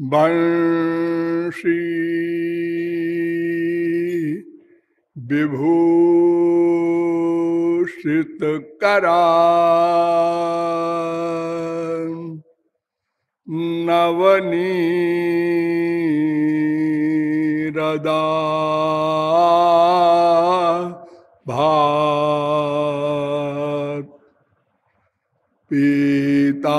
वंशी विभूषित करा। नवनी रदा भात पीता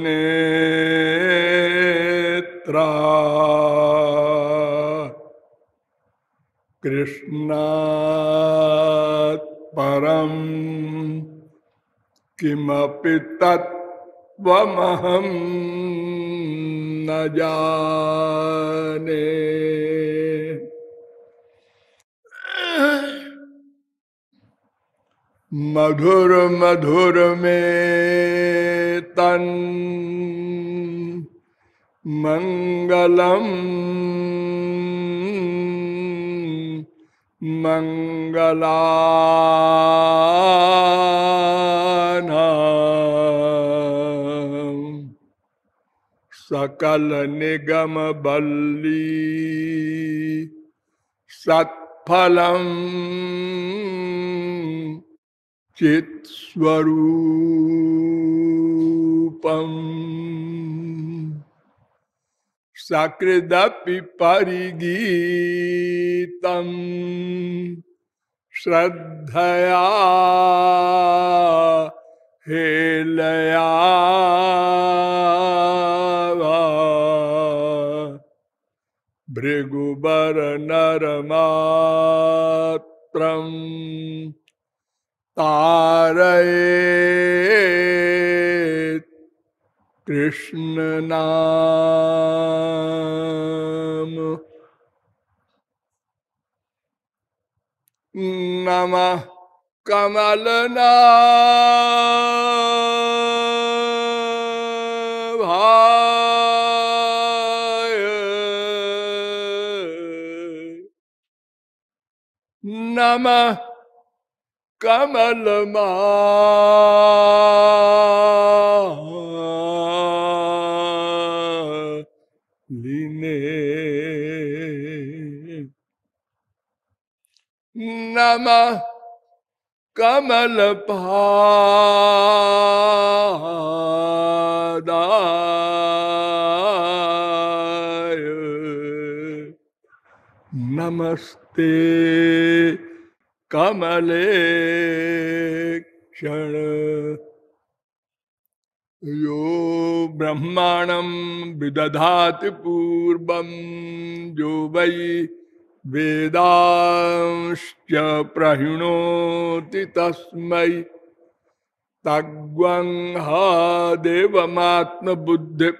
दरबिन्दनेत्रा कृष्णात् किमपि न जाने। मधुर मधुर में तन मंगलम मंगलानाम सकल निगम बल्ली सत्फलम चित्स्वरूपम सकृदपि परिगीतम। श्रद्धया हेलया भृगुबर नरमात्रम्। तारये कृष्ण नाम। नमः कमलना नमः कमल लिने नम कमल पादाय नमस्ते कमले क्षण। यो ब्रह्मांडम विदधाति पूर्वम जो वै वेदांश्च प्रहिणोति तस्मै। तग्वंहा देवमात्म बुद्धि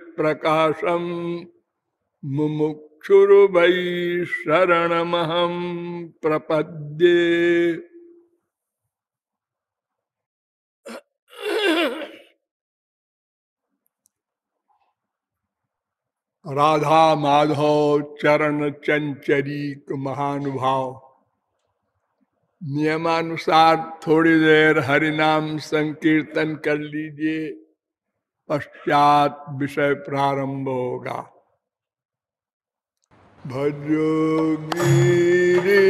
प्रकाशम मुमुक्षुर्वै शरणमहं प्रपद्ये। राधा माधव चरण चंचरीक महानुभाव। नियमानुसार थोड़ी देर हरिनाम संकीर्तन कर लीजिए, पश्चात विषय प्रारंभ होगा। भजो गिरिधर।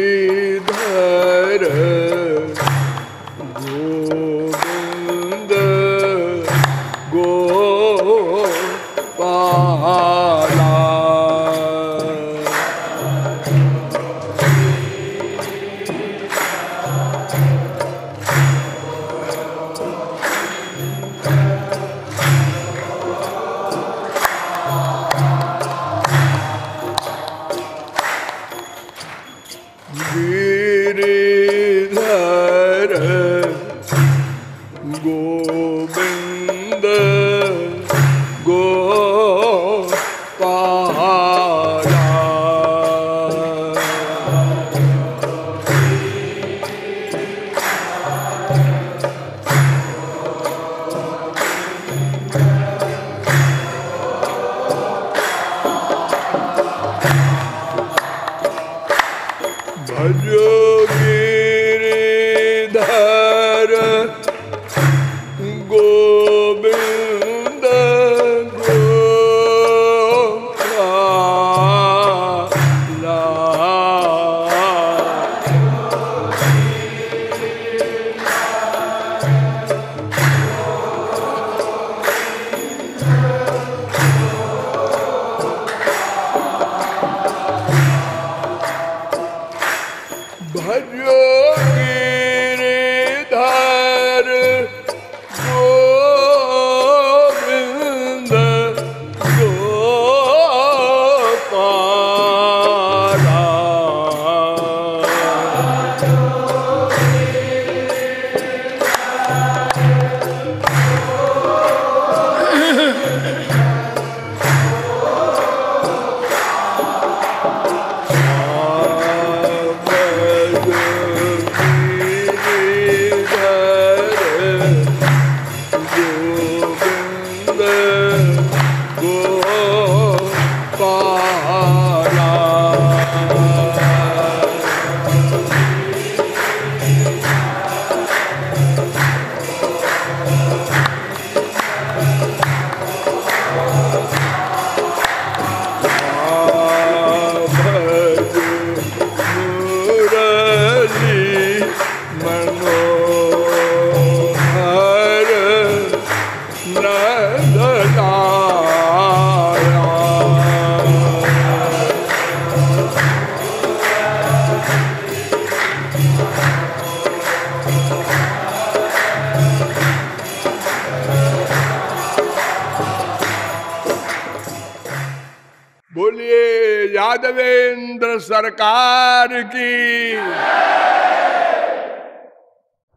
सरकार की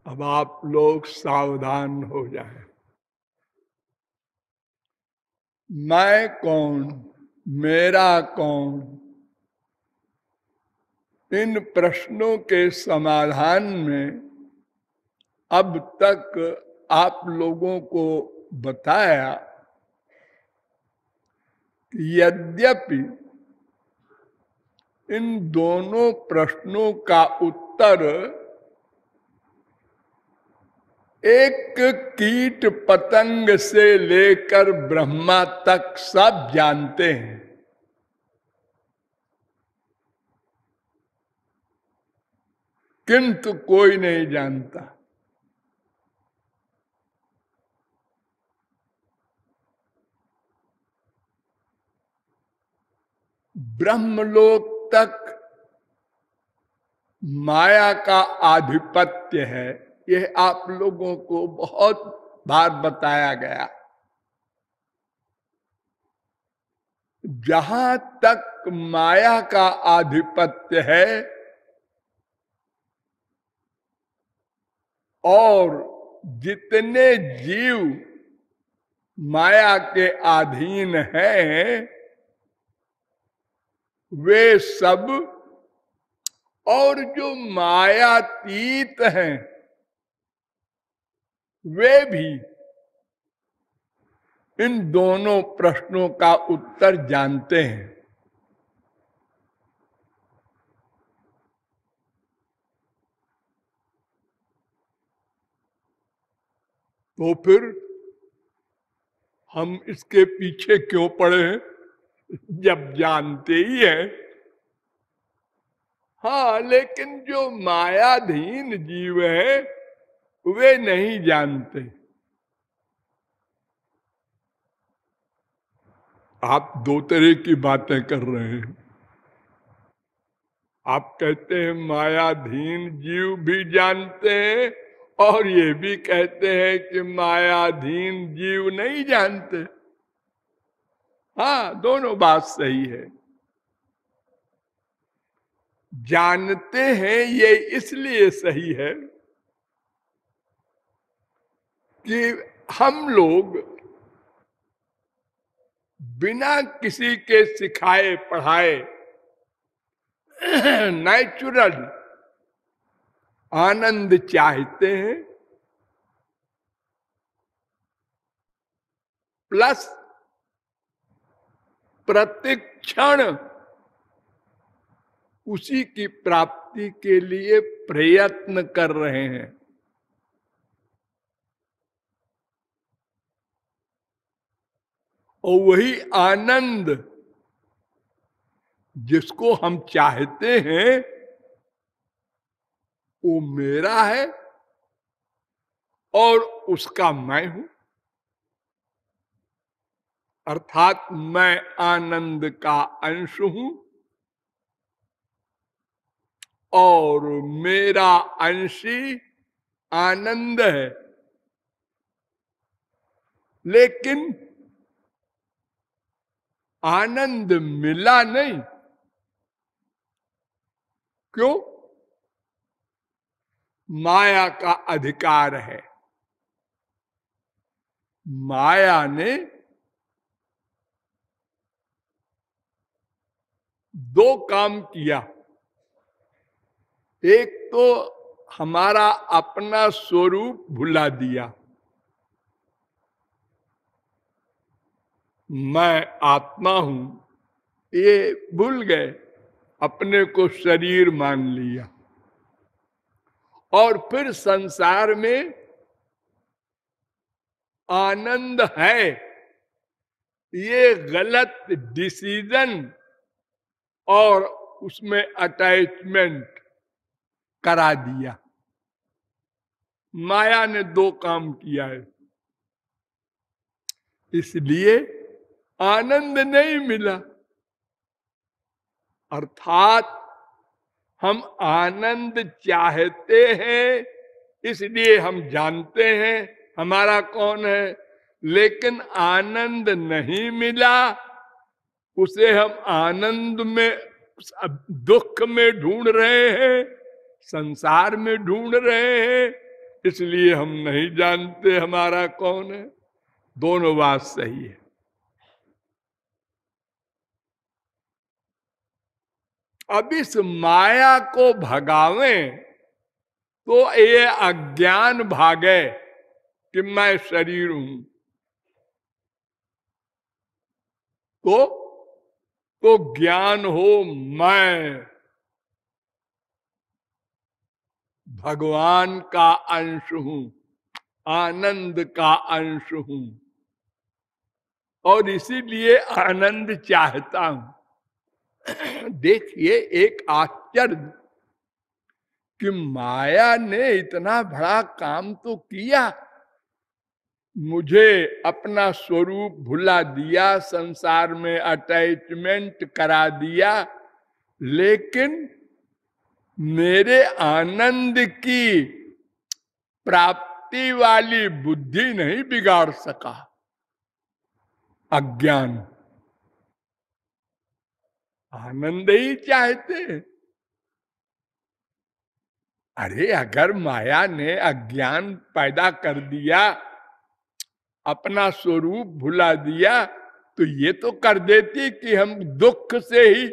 अब आप लोग सावधान हो जाएँ। मैं कौन, मेरा कौन इन प्रश्नों के समाधान में अब तक आप लोगों को बताया यद्यपि इन दोनों प्रश्नों का उत्तर एक कीट पतंग से लेकर ब्रह्मा तक सब जानते हैं। किंतु कोई नहीं जानता। ब्रह्मलोक तक माया का आधिपत्य है। यह आप लोगों को बहुत बार बताया गया। जहाँ तक माया का आधिपत्य है और जितने जीव माया के अधीन हैं वे सब और जो मायातीत हैं, वे भी इन दोनों प्रश्नों का उत्तर जानते हैं। तो फिर हम इसके पीछे क्यों पड़े हैं? जब जानते ही है। हाँ लेकिन जो मायाधीन जीव है, वे नहीं जानते। आप दो तरह की बातें कर रहे हैं। आप कहते हैं मायाधीन जीव भी जानते हैं, और ये भी कहते हैं कि मायाधीन जीव नहीं जानते। हाँ दोनों बात सही है। जानते हैं ये इसलिए सही है कि हम लोग बिना किसी के सिखाए, पढ़ाए नेचुरल आनंद चाहते हैं। प्लस प्रतिक्षण उसी की प्राप्ति के लिए प्रयत्न कर रहे हैं। और वही आनंद जिसको हम चाहते हैं, वो मेरा है और उसका मैं हूँ। अर्थात मैं आनंद का अंश हूँ और मेरा अंशी आनंद है। लेकिन आनंद मिला नहीं। क्यों? माया का अधिकार है। माया ने दो काम किया। एक तो हमारा अपना स्वरूप भुला दिया। मैं आत्मा हूँ, ये भूल गए, अपने को शरीर मान लिया। और फिर संसार में आनंद है, ये गलत डिसीज़न और उसमें अटैचमेंट करा दिया। माया ने दो काम किया है। इसलिए आनंद नहीं मिला। अर्थात हम आनंद चाहते हैं, इसलिए हम जानते हैं, हमारा कौन है? लेकिन आनंद नहीं मिला। उसे हम आनंद में दुख में ढूंढ रहे हैं, संसार में ढूंढ रहे हैं, इसलिए हम नहीं जानते हमारा कौन है। दोनों बात सही है। अब इस माया को भगावे तो ये अज्ञान भागे कि मैं शरीर हूँ। तो तो ज्ञान हो मैं। भगवान का अंश हूँ, आनंद का अंश हूँ। और इसीलिए आनंद चाहता हूँ। देखिए, एक आश्चर्य कि माया ने इतना बड़ा काम तो किया मुझे अपना स्वरूप भुला दिया, संसार में अटैचमेंट करा दिया, लेकिन मेरे आनंद की प्राप्ति वाली बुद्धि नहीं बिगाड़ सका। अज्ञान। आनंद ही चाहते अरे, अगर माया ने अज्ञान पैदा कर दिया अपना स्वरूप भुला दिया तो ये तो कर देती कि हम दुख से ही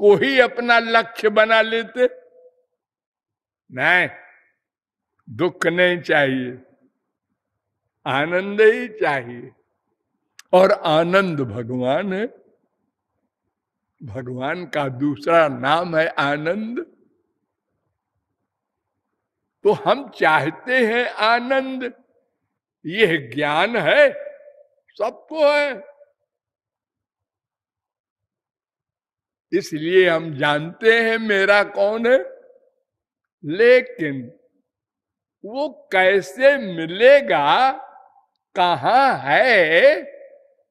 को ही अपना लक्ष्य बना लेते। नहीं, दुख नहीं चाहिए, आनंद ही चाहिए। और आनंद भगवान है। भगवान का दूसरा नाम है आनंद। तो हम चाहते हैं आनंद। यह ज्ञान है, सबको है। इसलिए हम जानते हैं मेरा कौन है, लेकिन वो कैसे मिलेगा, कहा है,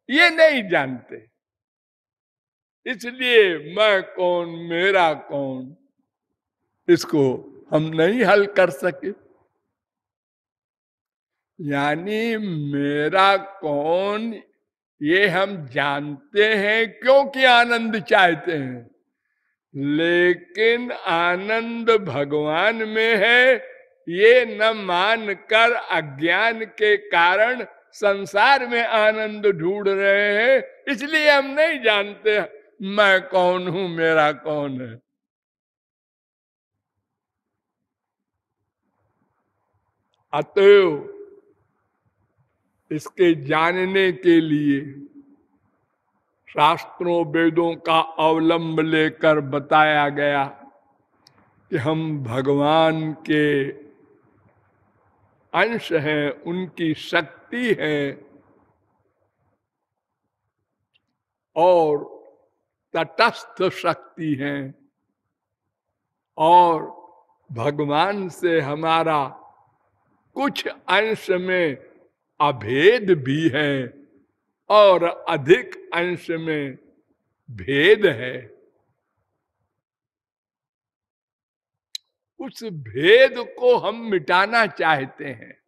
ये नहीं जानते। इसलिए मैं कौन, मेरा कौन, इसको हम नहीं हल कर सके। यानी मेरा कौन, ये हम जानते हैं, क्योंकि आनंद चाहते हैं। लेकिन आनंद भगवान में है, ये न मान कर अज्ञान के कारण संसार में आनंद ढूंढ रहे हैं, इसलिए हम नहीं जानते मैं कौन हूँ, मेरा कौन है। अतएव इसके जानने के लिए शास्त्रों वेदों का अवलंब लेकर बताया गया कि हम भगवान के अंश हैं, उनकी शक्ति है। और तटस्थ शक्ति है। और भगवान से हमारा कुछ अंश में अभेद भी है और अधिक अंश में भेद है। उस भेद को हम मिटाना चाहते हैं।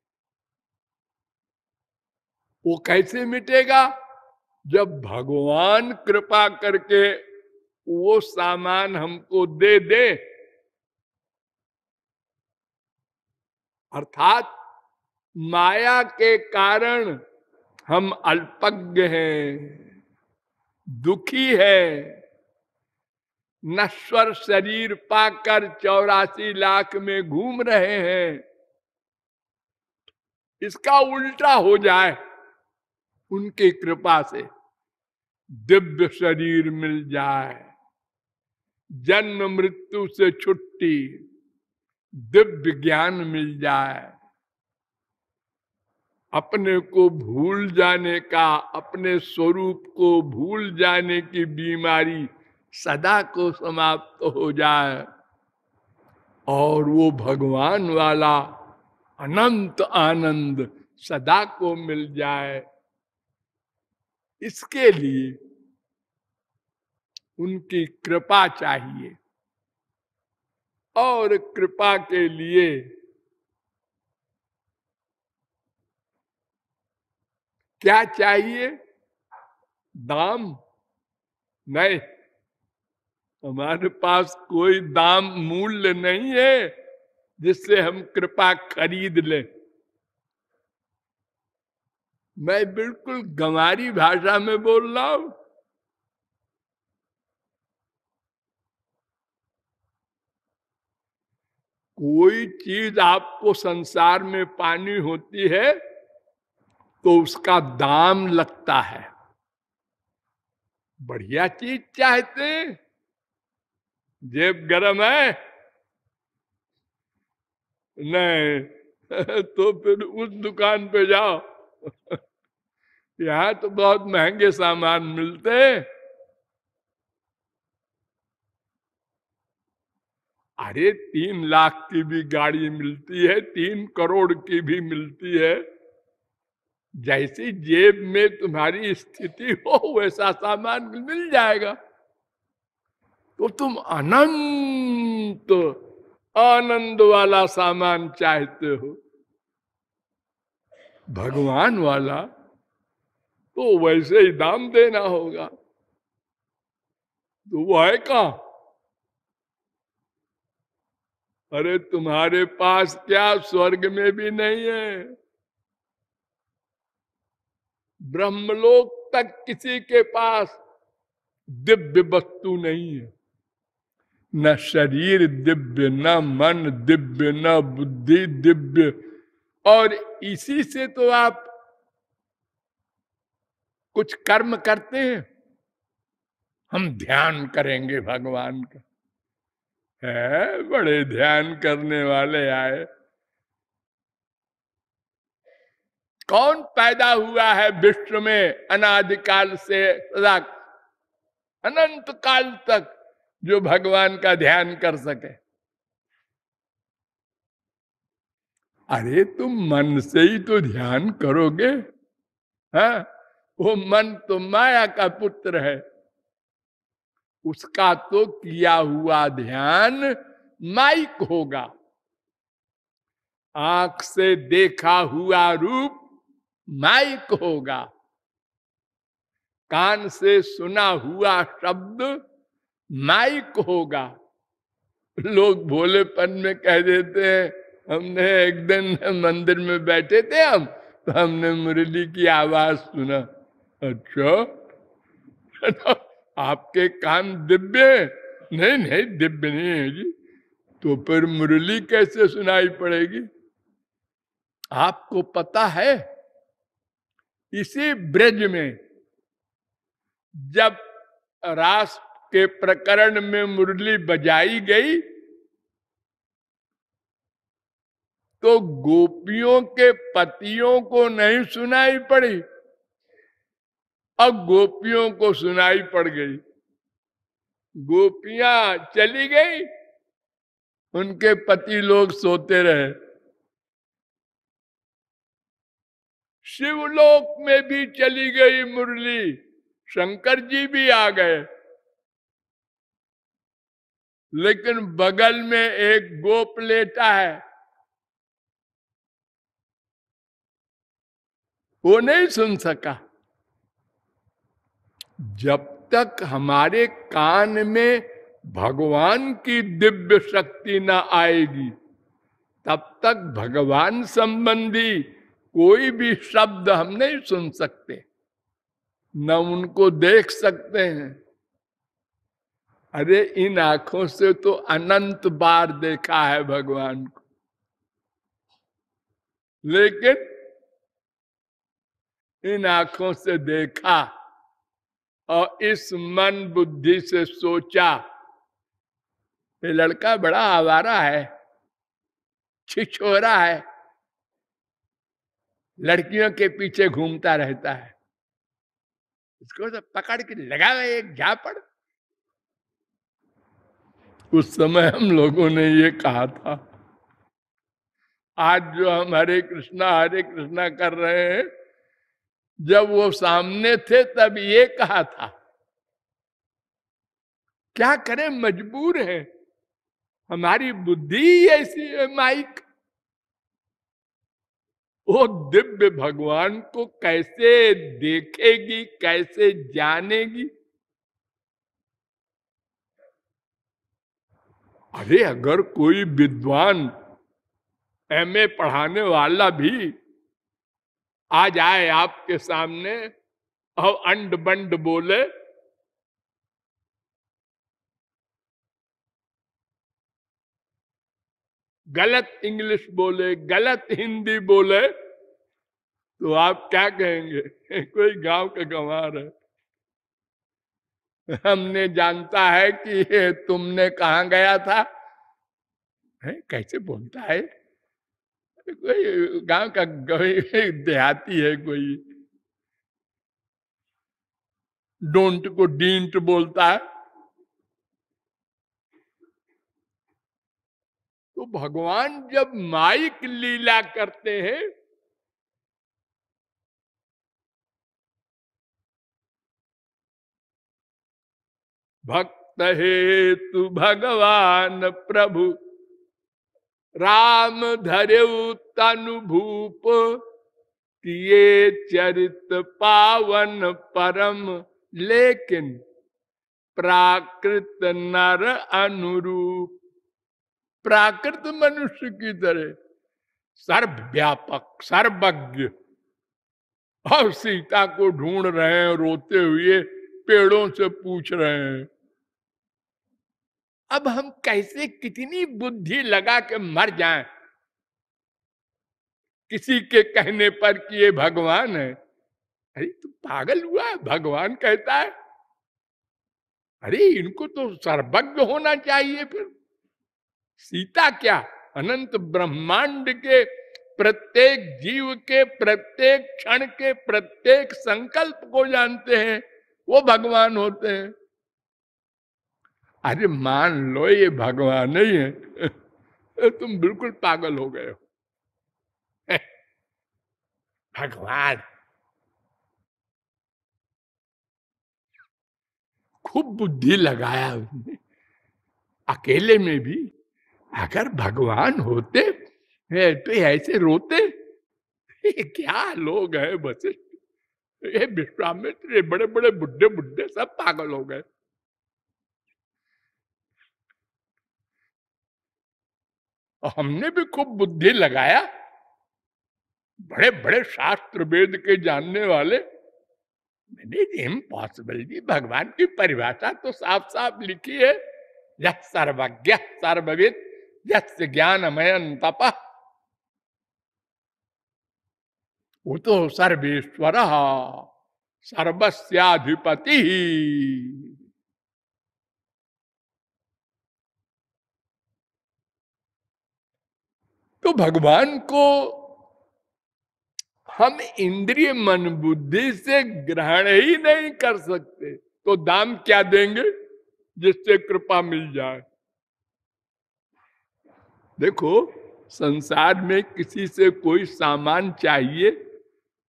वो कैसे मिटेगा? जब भगवान कृपा करके वो सामान हमको दे दे। अर्थात माया के कारण हम अल्पज्ञ हैं, दुखी है। नश्वर शरीर पाकर चौरासी लाख में घूम रहे हैं। इसका उल्टा हो जाए उनकी कृपा से दिव्य शरीर मिल जाए। जन्म मृत्यु से छुट्टी, दिव्य ज्ञान मिल जाए। अपने को भूल जाने का, अपने स्वरूप को भूल जाने की बीमारी सदा को समाप्त हो जाए। और वो भगवान वाला अनंत आनंद सदा को मिल जाए। इसके लिए उनकी कृपा चाहिए। और कृपा के लिए क्या चाहिए? दाम? नहीं। हमारे पास कोई दाम मूल्य नहीं है जिससे हम कृपा खरीद लें। मैं बिल्कुल गंवारी भाषा में बोल रहा हूँ। कोई चीज़ आपको संसार में पानी होती है तो उसका दाम लगता है। बढ़िया चीज़ चाहते? जेब गरम है? नहीं तो फिर उस दुकान पे जाओ। यहाँ तो बहुत महँगे सामान मिलते। अरे, तीन लाख की भी गाड़ी मिलती है, तीन करोड़ की भी मिलती है। जैसी जेब में तुम्हारी स्थिति हो, वैसा सामान मिल जाएगा। तो तुम अनंत, आनंद वाला सामान चाहते हो। भगवान वाला तो वैसे ही दाम देना होगा। तो वो है कहा? अरे तुम्हारे पास क्या स्वर्ग में भी नहीं है? ब्रह्मलोक तक किसी के पास दिव्य वस्तु नहीं है। न शरीर दिव्य, न मन दिव्य, न बुद्धि दिव्य। और इसी से तो आप कुछ कर्म करते हैं। हम ध्यान करेंगे भगवान का। है, बड़े ध्यान करने वाले आए। कौन पैदा हुआ है विश्व में अनादिकाल से सदा अनंत काल तक जो भगवान का ध्यान कर सके। अरे, तुम मन से ही तो ध्यान करोगे हाँ? वो मन तो माया का पुत्र है। उसका तो किया हुआ ध्यान माइक होगा। आँख से देखा हुआ रूप माइक होगा। कान से सुना हुआ शब्द माइक होगा। लोग भोलेपन में कह देते हैं, हमने एक दिन मंदिर में बैठे थे हम तो हमने मुरली की आवाज़ सुना। अच्छा? आपके कान दिव्य नहीं नहीं, दिव्य नहीं है जी। तो फिर मुरली कैसे सुनाई पड़ेगी? आपको पता है इसी ब्रज में, जब रास के प्रकरण में मुरली बजाई गई तो गोपियों के पतियों को नहीं सुनाई पड़ी। अब गोपियों को सुनाई पड़ गई। गोपियाँ चली गई। उनके पति लोग सोते रहे। शिवलोक में भी चली गई मुरली। शंकर जी भी आ गए। लेकिन बगल में एक गोप लेटा है। वो नहीं सुन सका। जब तक हमारे कान में भगवान की दिव्य शक्ति न आएगी, तब तक भगवान संबंधी कोई भी शब्द हम नहीं सुन सकते, न उनको देख सकते हैं। अरे, इन आँखों से तो अनंत बार देखा है भगवान को। लेकिन इन आँखों से देखा और इस मन बुद्धि से सोचा, ये लड़का बड़ा आवारा है, छिछोरा है लड़कियों के पीछे घूमता रहता है। इसको तो पकड़ के लगा एक झापड़। उस समय हम लोगों ने ये कहा था, आज जो हम हरे कृष्णा हरे कृष्णा कर रहे हैं। जब वो सामने थे तब ये कहा था, क्या करें, मजबूर है। हमारी बुद्धि ऐसी है, माइक। वो दिव्य भगवान को कैसे देखेगी, कैसे जानेगी? अरे, अगर कोई विद्वान एमए पढ़ाने वाला भी आ जाए आपके सामने और अंड बंड बोले गलत इंग्लिश बोले, गलत हिंदी बोले तो आप क्या कहेंगे? कोई गाँव का गंवार है। हमने जानता है कि तुमने कहा गया था। है, कैसे बोलता है? कोई गाँव का देहाती है कोई। डोंट को डींट बोलता है। तो भगवान जब माइक लीला करते हैं, भक्त हेतु भगवान प्रभु, राम धरे तनुभूप किए चरित पावन परम, लेकिन प्राकृत नर अनुरूप प्राकृत मनुष्य की तरह। सर्वव्यापक, सर्वज्ञ। और सीता को ढूंढ रहे हैं, रोते हुए पेड़ों से पूछ रहे हैं। अब हम कैसे कितनी बुद्धि लगा के मर जाएँ? किसी के कहने पर कि ये भगवान है। अरे, तू पागल हुआ? है भगवान कहता है। अरे, इनको तो सर्वज्ञ होना चाहिए फिर। सीता क्या? अनंत ब्रह्मांड के प्रत्येक जीव के, प्रत्येक क्षण के, प्रत्येक संकल्प को जानते हैं, वो भगवान होते हैं। अरे मान लो, ये भगवान नहीं है। तुम बिल्कुल पागल हो गए हो। भगवान। खूब बुद्धि लगाया उसने। अकेले में भी अगर भगवान होते तो ऐसे रोते? क्या लोग हैं वशिष्ठ? ये विश्वामित्र बड़े बड़े बुढ़े बुढ़े सब पागल हो गए। हमने भी खूब बुद्धि लगाया। बड़े बड़े शास्त्र वेद के जानने वाले। मैंने इम्पॉसिबल जी, भगवान की परिभाषा तो साफ़ साफ़ लिखी है। यह सर्वज्ञ, सर्वविद यस ज्ञानमयन तप वो तो सर्वेश्वर सर्वस्याधिपति तो भगवान को हम इंद्रिय मन बुद्धि से ग्रहण ही नहीं कर सकते। तो दाम क्या देंगे? जिससे कृपा मिल जाए। देखो, संसार में किसी से कोई सामान चाहिए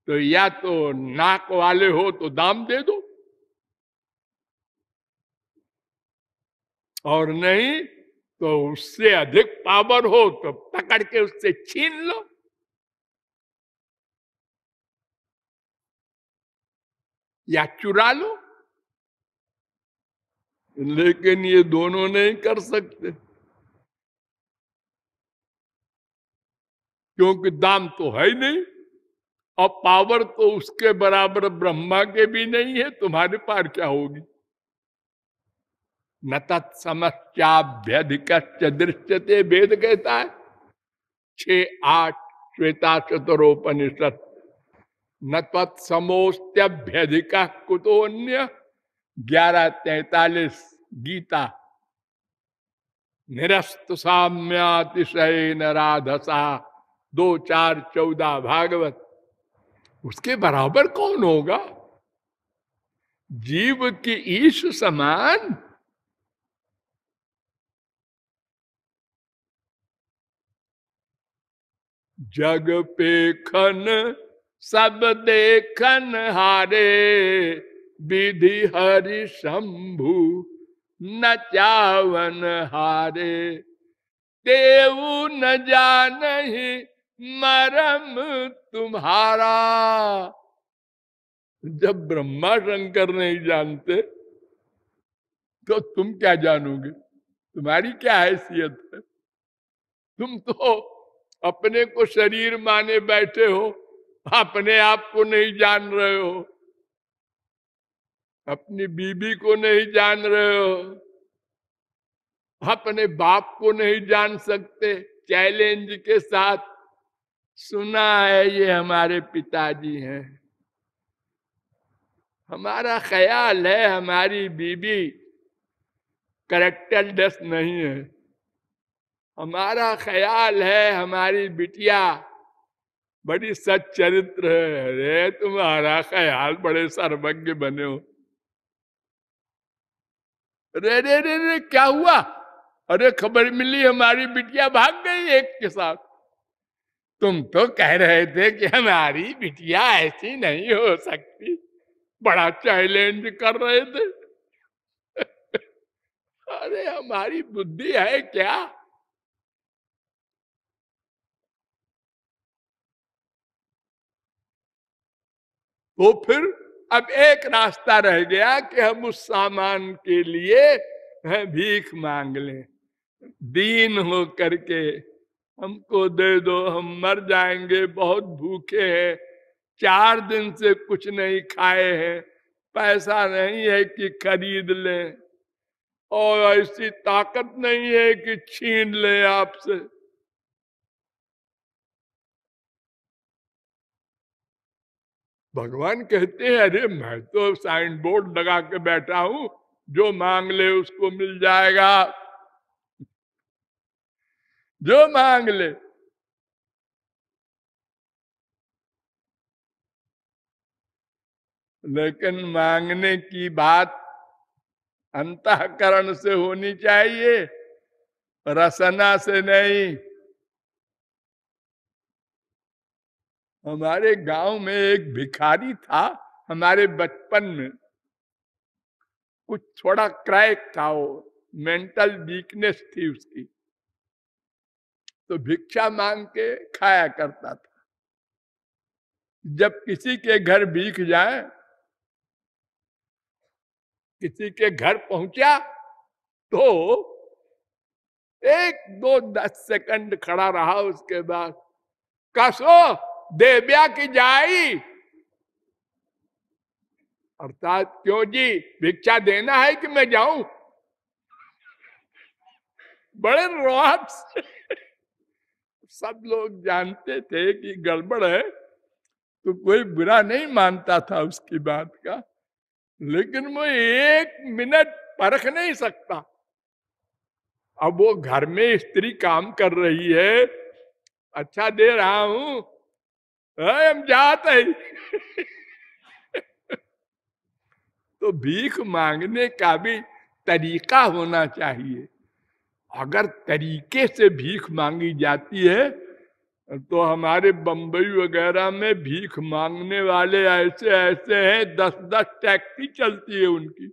तो या तो नाक वाले हो तो दाम दे दो। और नहीं तो उससे अधिक पावर हो तो पकड़ के उससे छीन लो। या चुरा लो। लेकिन ये दोनों नहीं कर सकते। क्योंकि दाम तो है ही नहीं, और पावर तो उसके बराबर ब्रह्मा के भी नहीं है, तुम्हारे पार क्या होगी? न तत्समस्याभ्यधिक दृश्यते वेद कहता है। छ आठ श्वेता चतुरोपनिषद न तत्समोस्त्यभ्यधिक कुतोन्य ग्यारह तैतालीस गीता। निरस्त साम्यातिशय न राधसा। दो, चार, चौदह, भागवत। उसके बराबर कौन होगा? जीव की ईश समान। जग पे खन, सब देखन हारे। विधि हरि शंभु, न चावन हारे। देव न जान मरम तुम्हारा। जब ब्रह्मा शंकर नहीं जानते तो तुम क्या जानोगे? तुम्हारी क्या हैसियत है? तुम तो अपने को शरीर माने बैठे हो, अपने आप को नहीं जान रहे हो, अपनी बीबी को नहीं जान रहे हो, अपने बाप को नहीं जान सकते, चैलेंज के साथ सुना है ये हमारे पिताजी हैं। हमारा ख्याल है हमारी बीबी करेक्टर नहीं है। हमारा ख्याल है हमारी बिटिया बड़ी सच्चरित्र है। अरे, तुम्हारा ख्याल बड़े सर्वज्ञ बने हो। रे रे रे रे क्या हुआ? अरे, खबर मिली हमारी बिटिया भाग गई एक के साथ। तुम तो कह रहे थे कि हमारी बिटिया ऐसी नहीं हो सकती। बड़ा चैलेंज कर रहे थे। अरे, हमारी बुद्धि है क्या? तो फिर अब एक रास्ता रह गया कि हम उस सामान के लिए भीख मांग लें। दीन हो करके हमको दे दो, हम मर जाएँगे, बहुत भूखे हैं, चार दिन से कुछ नहीं खाए हैं, पैसा नहीं है कि खरीद लें, और ऐसी ताकत नहीं है कि छीन ले आपसे। भगवान कहते हैं, अरे, मैं तो साइन बोर्ड लगा के बैठा हूँ, जो मांग ले उसको मिल जाएगा। जो मांग ले। लेकिन मांगने की बात अंतकरण से होनी चाहिए, रसना से नहीं। हमारे गाँव में एक भिखारी था, हमारे बचपन में। कुछ थोड़ा क्रैक था वो, मेंटल वीकनेस थी उसकी। तो भिक्षा मांग के खाया करता था। जब किसी के घर भीख जाए, किसी के घर पहुँचा तो एक दो दस सेकंड खड़ा रहा उसके बाद, कसो, देव्या की जाई? अर्थात, क्यों जी, भिक्षा देना है कि मैं जाऊँ? बड़े रोहत सब लोग जानते थे कि गड़बड़ है तो कोई बुरा नहीं मानता था उसकी बात का। लेकिन वो एक मिनट परख नहीं सकता। अब वो घर में स्त्री काम कर रही है अच्छा दे रहा हूँ। हम जाते तो भीख मांगने का भी तरीका होना चाहिए। अगर तरीके से भीख मांगी जाती है तो हमारे बंबई वगैरह में भीख मांगने वाले ऐसे ऐसे हैं दस दस टैक्सी चलती है उनकी।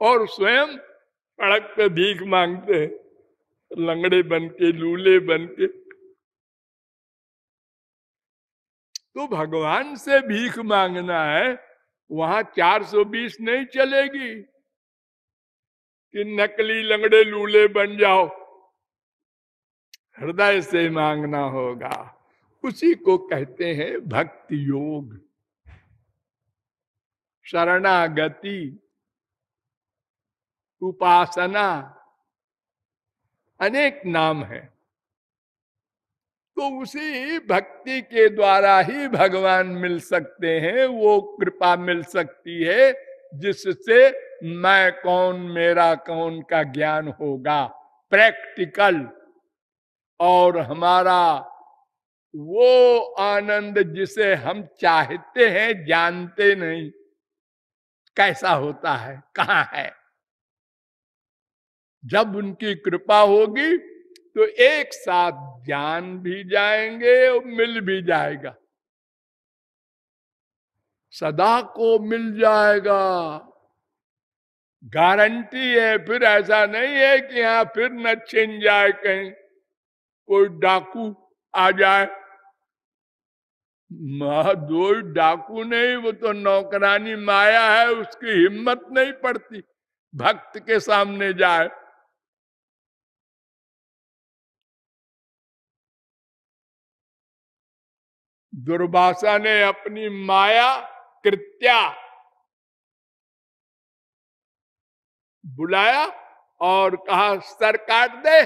और स्वयं सड़क पे भीख मांगते हैं, लंगड़े बन के लूले बन के तो भगवान से भीख मांगना है, वहाँ 420 नहीं चलेगी। कि नकली लंगड़े लूले बन जाओ। हृदय से मांगना होगा। उसी को कहते हैं भक्ति योग। शरणागति, उपासना अनेक नाम है। तो उसी भक्ति के द्वारा ही भगवान मिल सकते हैं, वो कृपा मिल सकती है, जिससे मैं कौन, मेरा कौन का ज्ञान होगा? प्रैक्टिकल और हमारा वो आनंद जिसे हम चाहते हैं, जानते नहीं। कैसा होता है? कहा है? जब उनकी कृपा होगी तो एक साथ जान भी जाएँगे और मिल भी जाएगा। सदा को मिल जाएगा। गारंटी है, फिर ऐसा नहीं है कि यहाँ फिर न छिन जाए कहीं। कोई डाकू आ जाए। दो डाकू नहीं, वो तो नौकरानी माया है, उसकी हिम्मत नहीं पड़ती, भक्त के सामने जाए। दुर्भाषा ने अपनी माया, कृत्या बुलाया और कहा, सर काट दे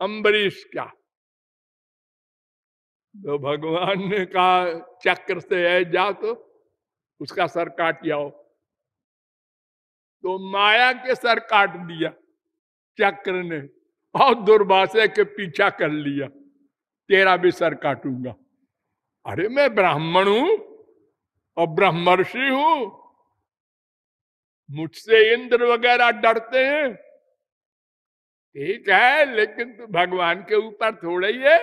अम्बरीश क्या? तो भगवान ने कहा, चक्र से है, जा तो उसका सर काट जाओ तो माया के सर काट दिया, चक्र ने, और दुर्भाषा के पीछा कर लिया, तेरा भी सर काटूँगा। अरे, मैं ब्राह्मण हूँ और ब्रह्मर्षि हूँ मुझसे इंद्र वगैरह डरते हैं। ठीक है, लेकिन तू भगवान के ऊपर थोड़ा ही है।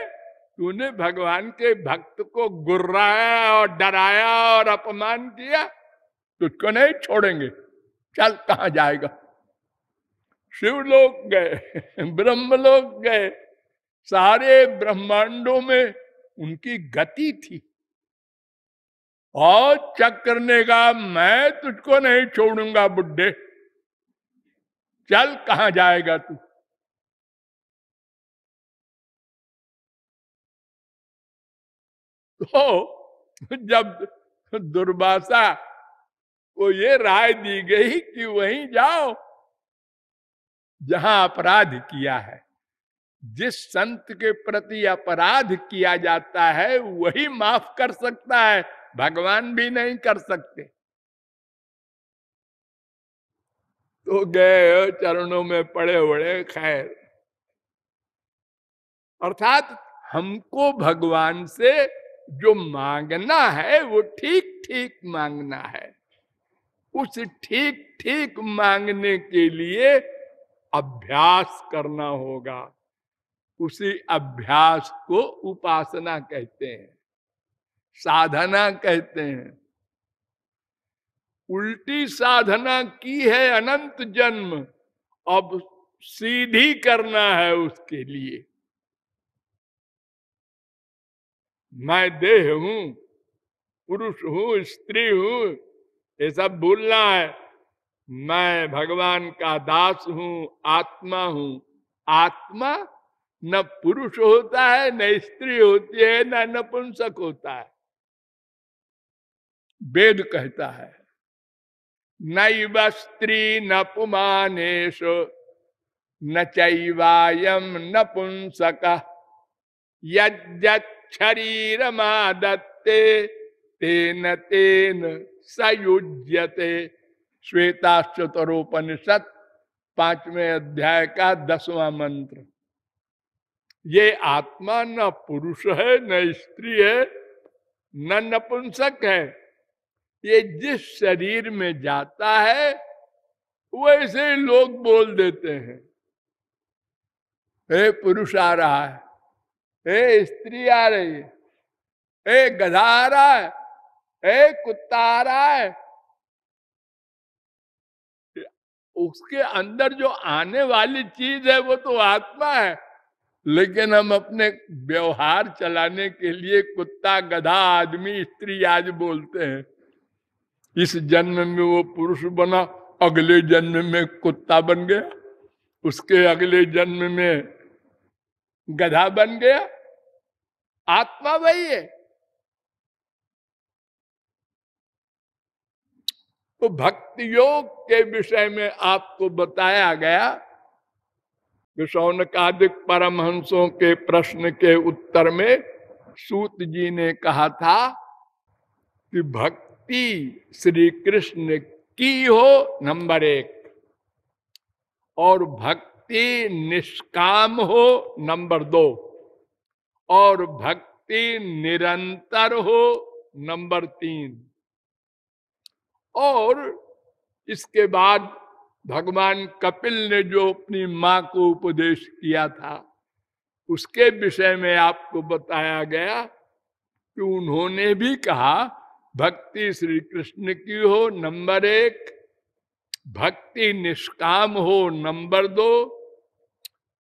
तूने भगवान के भक्त को गुर्राया और डराया और अपमान किया, तुझको नहीं छोड़ेंगे। चल, कहा जाएगा? शिव लोग गए, ब्रह्म लोग गए। सारे ब्रह्मांडों में उनकी गति थी। और चक्र ने कहा मैं तुझको नहीं छोड़ूँगा, बुढ़े। चल, कहा जाएगा तू? तो जब दुर्भाषा को ये राय दी गई कि वहीं जाओ, जहाँ अपराध किया है, जिस संत के प्रति अपराध किया जाता है, वही माफ़ कर सकता है। भगवान भी नहीं कर सकते। तो गए चरणों में पड़े बड़े खैर। अर्थात हमको भगवान से जो मांगना है, वो ठीक ठीक मांगना है। उस ठीक ठीक मांगने के लिए अभ्यास करना होगा। उसी अभ्यास को उपासना कहते हैं। साधना कहते हैं। उल्टी साधना की है अनंत जन्म, अब सीधी करना है उसके लिए। मैं देह हूँ, पुरुष हूँ, स्त्री हूँ, ये सब भूलना है। मैं भगवान का दास हूँ, आत्मा हूँ। आत्मा न पुरुष होता है, न स्त्री होती है, न नपुंसक होता है। वेद कहता है, नैव स्त्री न पुमानेश न चैवायम न पुंसक यरीर मादत्ते तेन तेन सयुज्यते। श्वेताश्चतरोपनिषद पाँचवें अध्याय का दसवां मंत्र। ये आत्मा न पुरुष है, न स्त्री है, न नपुंसक है। ये जिस शरीर में जाता है, वैसे ही लोग बोल देते हैं। हे पुरुष आ रहा है, हे स्त्री आ रही है, हे गधा आ रहा है, हे कुत्ता आ रहा है। उसके अंदर जो आने वाली चीज़ है, वो तो आत्मा है, लेकिन हम अपने व्यवहार चलाने के लिए कुत्ता, गधा, आदमी, स्त्री आज बोलते हैं। इस जन्म में वो पुरुष बना, अगले जन्म में कुत्ता बन गया, उसके अगले जन्म में गधा बन गया। आत्मा वही है। तो भक्ति योग के विषय में आपको बताया गया विषौनकादिक परमहंसों के प्रश्न के उत्तर में सूत जी ने कहा था कि भक्त भक्ति श्री कृष्ण की हो नंबर एक। और भक्ति निष्काम हो नंबर दो। और भक्ति निरंतर हो नंबर तीन। और इसके बाद भगवान कपिल ने जो अपनी माँ को उपदेश किया था, उसके विषय में आपको बताया गया कि उन्होंने भी कहा भक्ति श्री कृष्ण की हो नंबर एक, भक्ति निष्काम हो नंबर दो,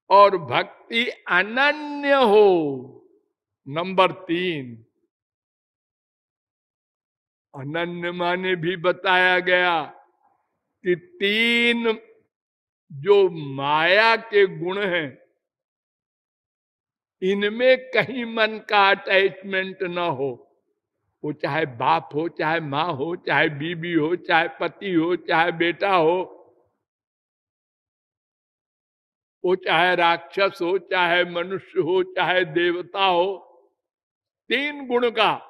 और भक्ति अनन्य हो नंबर तीन। अनन्य माने भी बताया गया कि तीन जो माया के गुण हैं, इनमें कहीं मन का अटैचमेंट ना हो। वो चाहे बाप हो, चाहे माँ हो, चाहे बीबी हो, चाहे पति हो, चाहे बेटा हो, वो चाहे राक्षस हो, चाहे मनुष्य हो, चाहे देवता हो, तीन गुण का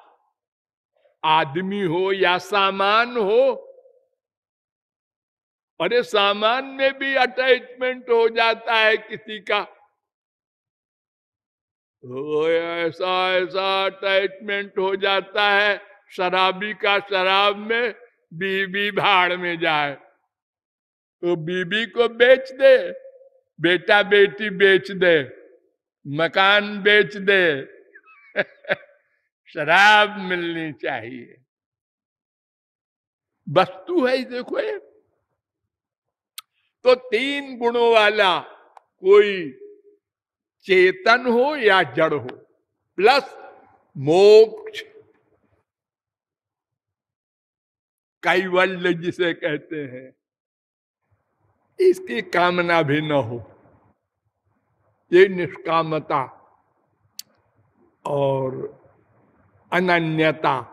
आदमी हो या सामान हो, अरे सामान में भी अटैचमेंट हो जाता है किसी का। ऐसा ऐसा अटैचमेंट हो जाता है, शराबी का शराब में बीबी भाड़ में जाए। तो बीबी को बेच दे, बेटा बेटी बेच दे, मकान बेच दे, शराब मिलनी चाहिए। वस्तु है देखो तो तीन गुणों वाला कोई चेतन हो या जड़ हो? प्लस मोक्ष। कैवल्य जिसे कहते हैं। इसकी कामना भी न हो। ये निष्कामता और अनन्यता।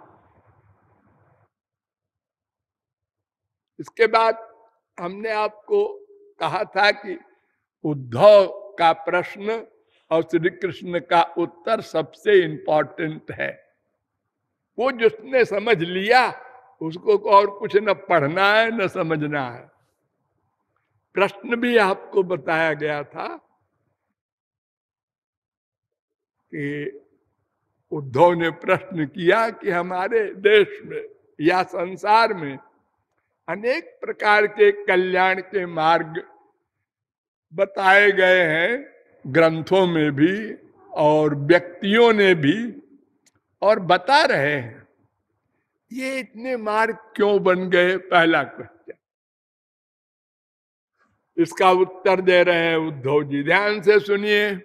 इसके बाद हमने आपको कहा था कि उद्धव का प्रश्न और श्री कृष्ण का उत्तर सबसे इंपॉर्टेंट है। वो जिसने समझ लिया, उसको और कुछ न पढ़ना है, न समझना है। प्रश्न भी आपको बताया गया था कि उद्धव ने प्रश्न किया कि हमारे देश में या संसार में अनेक प्रकार के कल्याण के मार्ग बताए गए हैं। ग्रंथों में भी और व्यक्तियों ने भी और बता रहे हैं। ये इतने मार्ग क्यों बन गए? पहला क्वेश्चन इसका उत्तर दे रहे हैं उद्धव जी। ध्यान से सुनिए।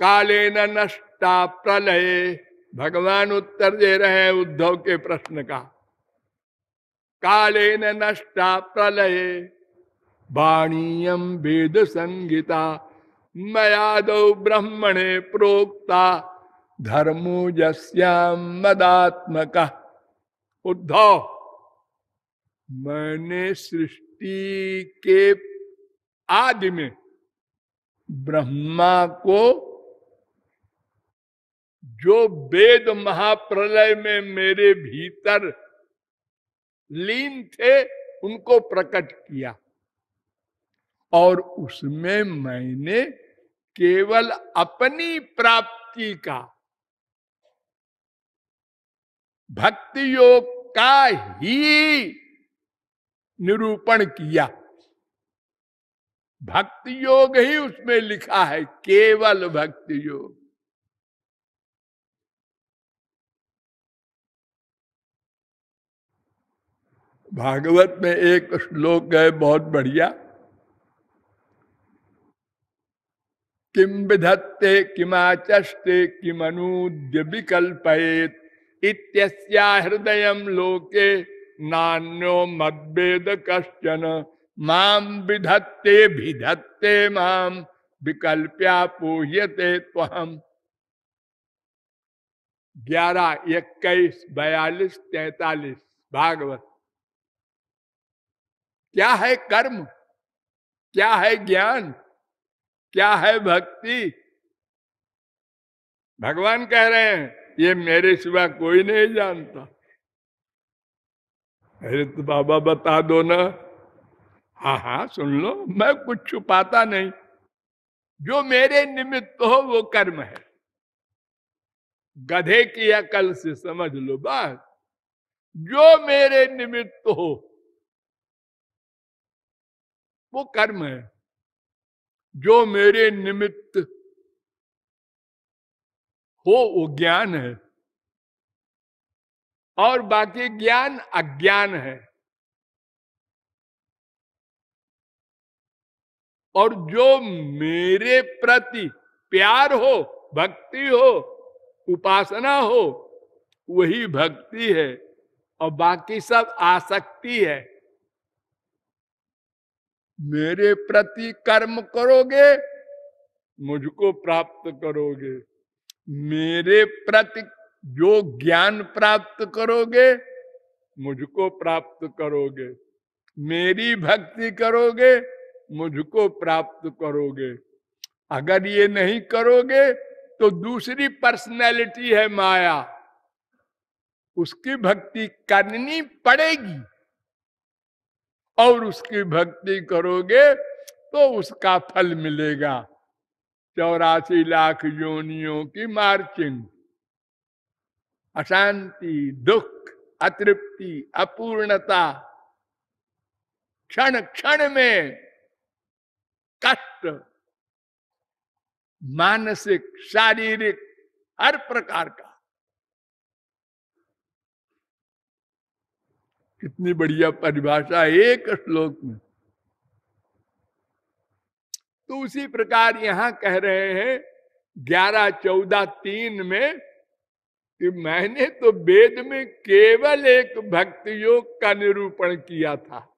काले न नष्टा प्रलय। भगवान उत्तर दे रहे हैं उद्धव के प्रश्न का। काले न नष्टा प्रलय। वाणीयम वेद संगीता मयाद ब्रह्मणे प्रोक्ता धर्मो जस्याम मदात्मक। उद्धव, मैंने सृष्टि के आदि में ब्रह्मा को जो वेद महाप्रलय में मेरे भीतर लीन थे, उनको प्रकट किया। और उसमें मैंने केवल अपनी प्राप्ति का। भक्ति योग का ही निरूपण किया। भक्ति योग ही उसमें लिखा है, केवल भक्ति योग। भागवत में एक श्लोक है, बहुत बढ़िया। किम विधत्ते किमाचस्ते किमनूद्य विकल्पेत इत्या हृदय लोके नान्यो मद्वेद कश्चन। माम विधत्ते भिधत्ते माम विकल्प्या पूह्यते त्वहम। ग्यारह, इक्कीस, बयालीस, तैतालीस, भागवत। क्या है कर्म? क्या है ज्ञान? क्या है भक्ति? भगवान कह रहे हैं, ये मेरे सिवा कोई नहीं जानता। अरे तो बाबा बता दो ना। हाँ हाँ सुन लो, मैं कुछ छुपाता नहीं। जो मेरे निमित्त हो, वो कर्म है। गधे की अकल से समझ लो बात। जो मेरे निमित्त हो, वो कर्म है। जो मेरे निमित्त हो, वो ज्ञान है। और बाकी ज्ञान अज्ञान है। और जो मेरे प्रति प्यार हो, भक्ति हो, उपासना हो, वही भक्ति है और बाकी सब आसक्ति है। मेरे प्रति कर्म करोगे, मुझको प्राप्त करोगे। मेरे प्रति जो ज्ञान प्राप्त करोगे, मुझको प्राप्त करोगे। मेरी भक्ति करोगे, मुझको प्राप्त करोगे। अगर ये नहीं करोगे तो दूसरी पर्सनैलिटी है माया। उसकी भक्ति करनी पड़ेगी। और उसकी भक्ति करोगे तो उसका फल मिलेगा। चौरासी लाख योनियों की मार्चिंग। अशांति, दुख, अतृप्ति, अपूर्णता, क्षण क्षण में कष्ट, मानसिक, शारीरिक, हर प्रकार का। कितनी बढ़िया परिभाषा एक श्लोक में। तो उसी प्रकार यहाँ कह रहे हैं, ग्यारह चौदह तीन में कि मैंने तो वेद में केवल एक भक्ति योग का निरूपण किया था।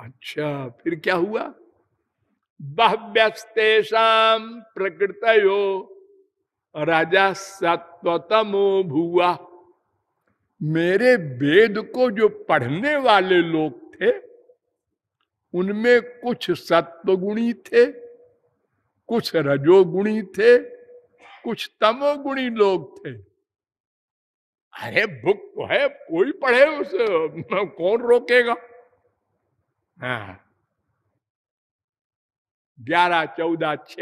अच्छा फिर क्या हुआ? बहव्यस्तेषाम प्रकृत राजा सत्वतमो भुआ मेरे वेद को जो पढ़ने वाले लोग थे, उनमें कुछ सत्वगुणी थे, कुछ रजोगुणी थे, कुछ तमोगुणी लोग थे। अरे बुक तो है, कोई पढ़े उसे, कौन रोकेगा? हाँ। ग्यारह, चौदह छ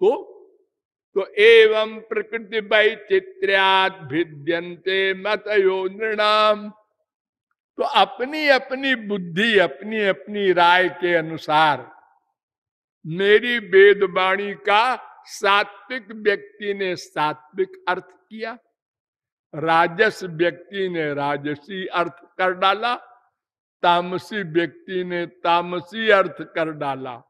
तो तो एवं प्रकृति वैचित्र्यात भिद्यंते मतयो नृणाम। तो अपनी अपनी बुद्धि अपनी अपनी राय के अनुसार मेरी वेदवाणी का सात्विक व्यक्ति ने सात्विक अर्थ किया, राजस व्यक्ति ने राजसी अर्थ कर डाला, तामसी व्यक्ति ने तामसी अर्थ कर डाला।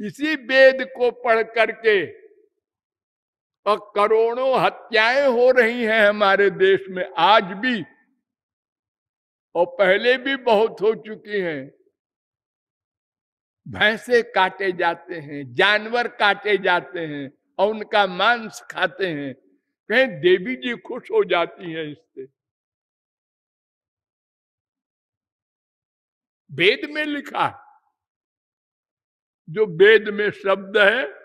इसी वेद को पढ़ करके और करोड़ों हत्याएँ हो रही हैं हमारे देश में। आज भी और पहले भी बहुत हो चुकी हैं। भैंसे काटे जाते हैं, जानवर काटे जाते हैं और उनका मांस खाते हैं। कहीं, देवी जी खुश हो जाती हैं इससे। वेद में लिखा है जो वेद में शब्द है,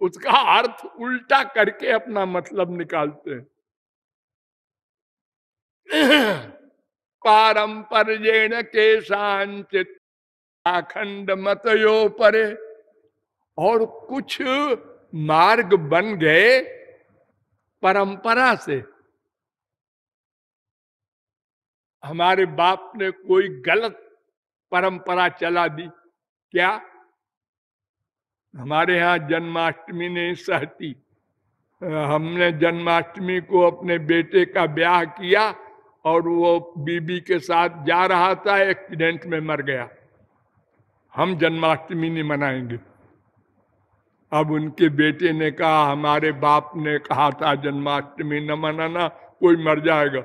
उसका अर्थ उल्टा करके अपना मतलब निकालते हैं। के शांचित अखंड मतयो परे और कुछ मार्ग बन गए परंपरा से। हमारे बाप ने कोई गलत परंपरा चला दी, क्या? हमारे यहाँ जन्माष्टमी नहीं सहती। हमने जन्माष्टमी को अपने बेटे का ब्याह किया और वो बीबी के साथ जा रहा था, एक्सीडेंट में मर गया। हम जन्माष्टमी नहीं मनाएँगे। अब उनके बेटे ने कहा, हमारे बाप ने कहा था, जन्माष्टमी न मनाना, कोई मर जाएगा।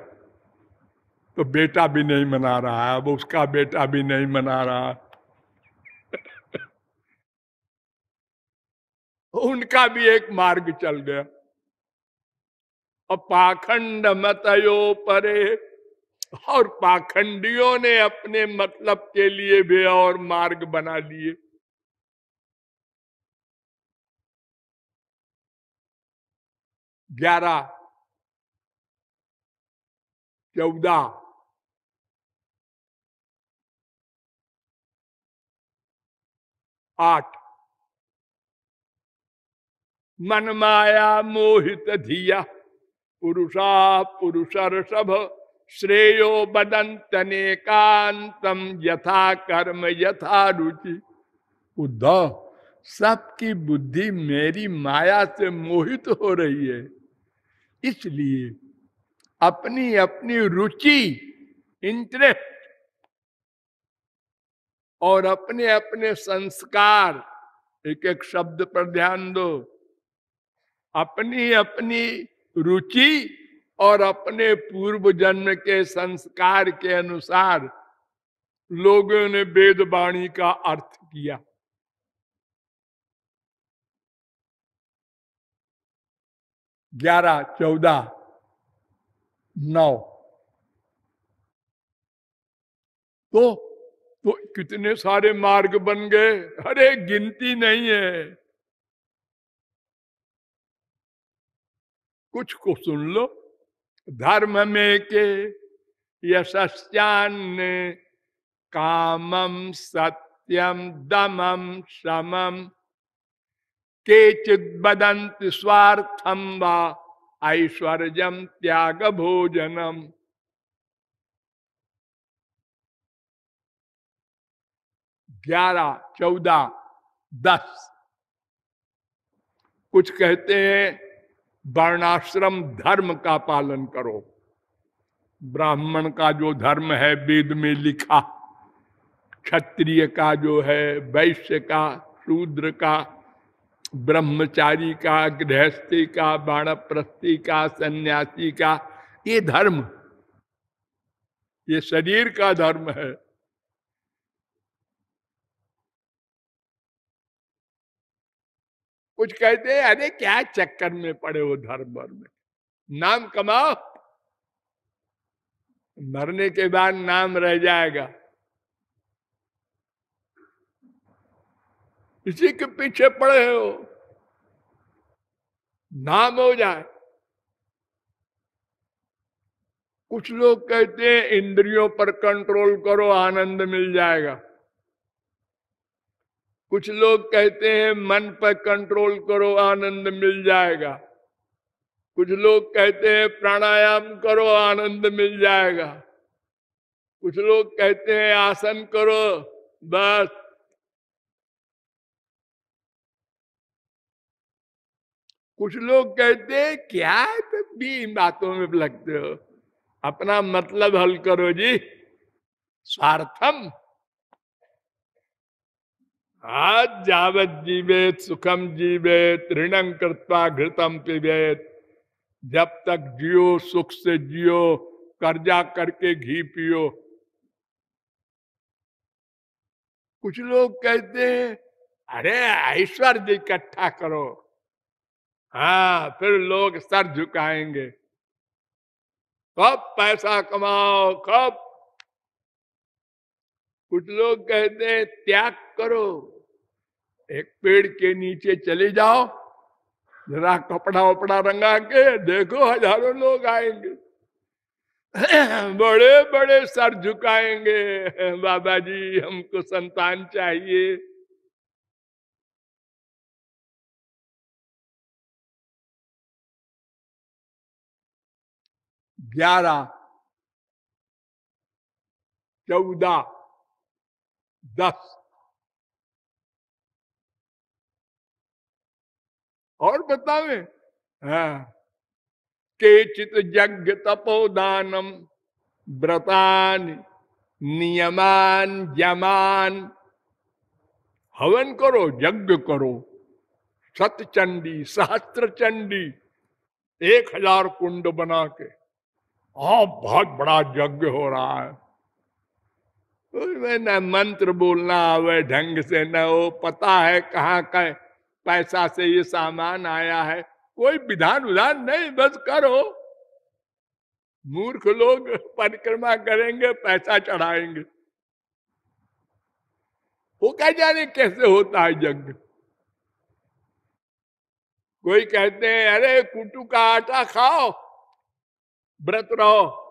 तो बेटा भी नहीं मना रहा है, अब उसका बेटा भी नहीं मना रहा। उनका भी एक मार्ग चल गया। और पाखंड मतयो परे और पाखंडियों ने अपने मतलब के लिए भी और मार्ग बना लिए। ग्यारह। चौदह। आठ। मन माया मोहित धिया, पुरुषा पुरुषर्षभ श्रेयो बदंतनेकांतम यथा कर्म यथा रुचि। उद्धव सबकी बुद्धि मेरी माया से मोहित हो रही है, इसलिए अपनी अपनी रुचि इंटरेस्ट और अपने अपने संस्कार एक एक शब्द पर ध्यान दो। अपनी अपनी रुचि और अपने पूर्व जन्म के संस्कार के अनुसार लोगों ने वेद वाणी का अर्थ किया। ग्यारह, चौदह, नौ। तो तो कितने सारे मार्ग बन गए? अरे, गिनती नहीं है। कुछ को सुन लो। धर्म में के यशान कामम सत्यम दमम समम के बदंत स्वार्थम व ऐश्वर्यम त्याग भोजनम ग्यारह, चौदह, दस। कुछ कहते हैं वर्णाश्रम धर्म का पालन करो। ब्राह्मण का जो धर्म है, वेद में लिखा। क्षत्रिय का जो है, वैश्य का, शूद्र का, ब्रह्मचारी का, गृहस्थी का, बाणप्रस्थी का, सन्यासी का, ये धर्म। ये शरीर का धर्म है। कुछ कहते हैं, अरे, क्या चक्कर में पड़े हो धर्म भर में? नाम कमाओ। मरने के बाद नाम रह जाएगा। इसी के पीछे पड़े हो नाम हो जाए। कुछ लोग कहते हैं, इंद्रियों पर कंट्रोल करो, आनंद मिल जाएगा। कुछ लोग कहते हैं, मन पर कंट्रोल करो, आनंद मिल जाएगा. कुछ लोग कहते हैं, प्राणायाम करो, आनंद मिल जाएगा. कुछ लोग कहते हैं, आसन करो, बस. कुछ लोग कहते हैं, क्या है तो भी बातों में लगते हो? अपना मतलब हल करो जी। स्वार्थम आज जावत जीवेत, सुखम जीवेत, ऋणं कृत्वा घृतम पिबेत। जब तक जियो सुख से जियो, कर्जा करके घी पियो। कुछ लोग कहते हैं, अरे, ऐश्वर्य इकट्ठा करो। हाँ फिर लोग सर झुकाएँगे। कब पैसा कमाओ, कब कुछ लोग कहते हैं, त्याग करो। एक पेड़ के नीचे चले जाओ। जरा कपड़ा वपड़ा रंगा के देखो हज़ारों लोग आएँगे। बड़े बड़े सर झुकाएँगे। बाबा जी हमको संतान चाहिए। ग्यारह, चौदह दस। और बतावे? हाँ। केचित यज्ञ तपोदानम, व्रतान, नियमान जमान हवन करो, यज्ञ करो। सतचंडी सहस्त्र चंडी एक हज़ार कुंड बना के। आ बहुत बड़ा यज्ञ हो रहा है। न मंत्र बोलना आवे, ढंग से न हो पता है कहाँ का पैसा से ये सामान आया है, कोई विधान उधान नहीं, बस करो। मूर्ख लोग परिक्रमा करेंगे, पैसा चढ़ाएँगे। वो क्या जाने कैसे होता है यज्ञ? कोई कहते हैं, अरे कुटू का आटा खाओ, व्रत रहो।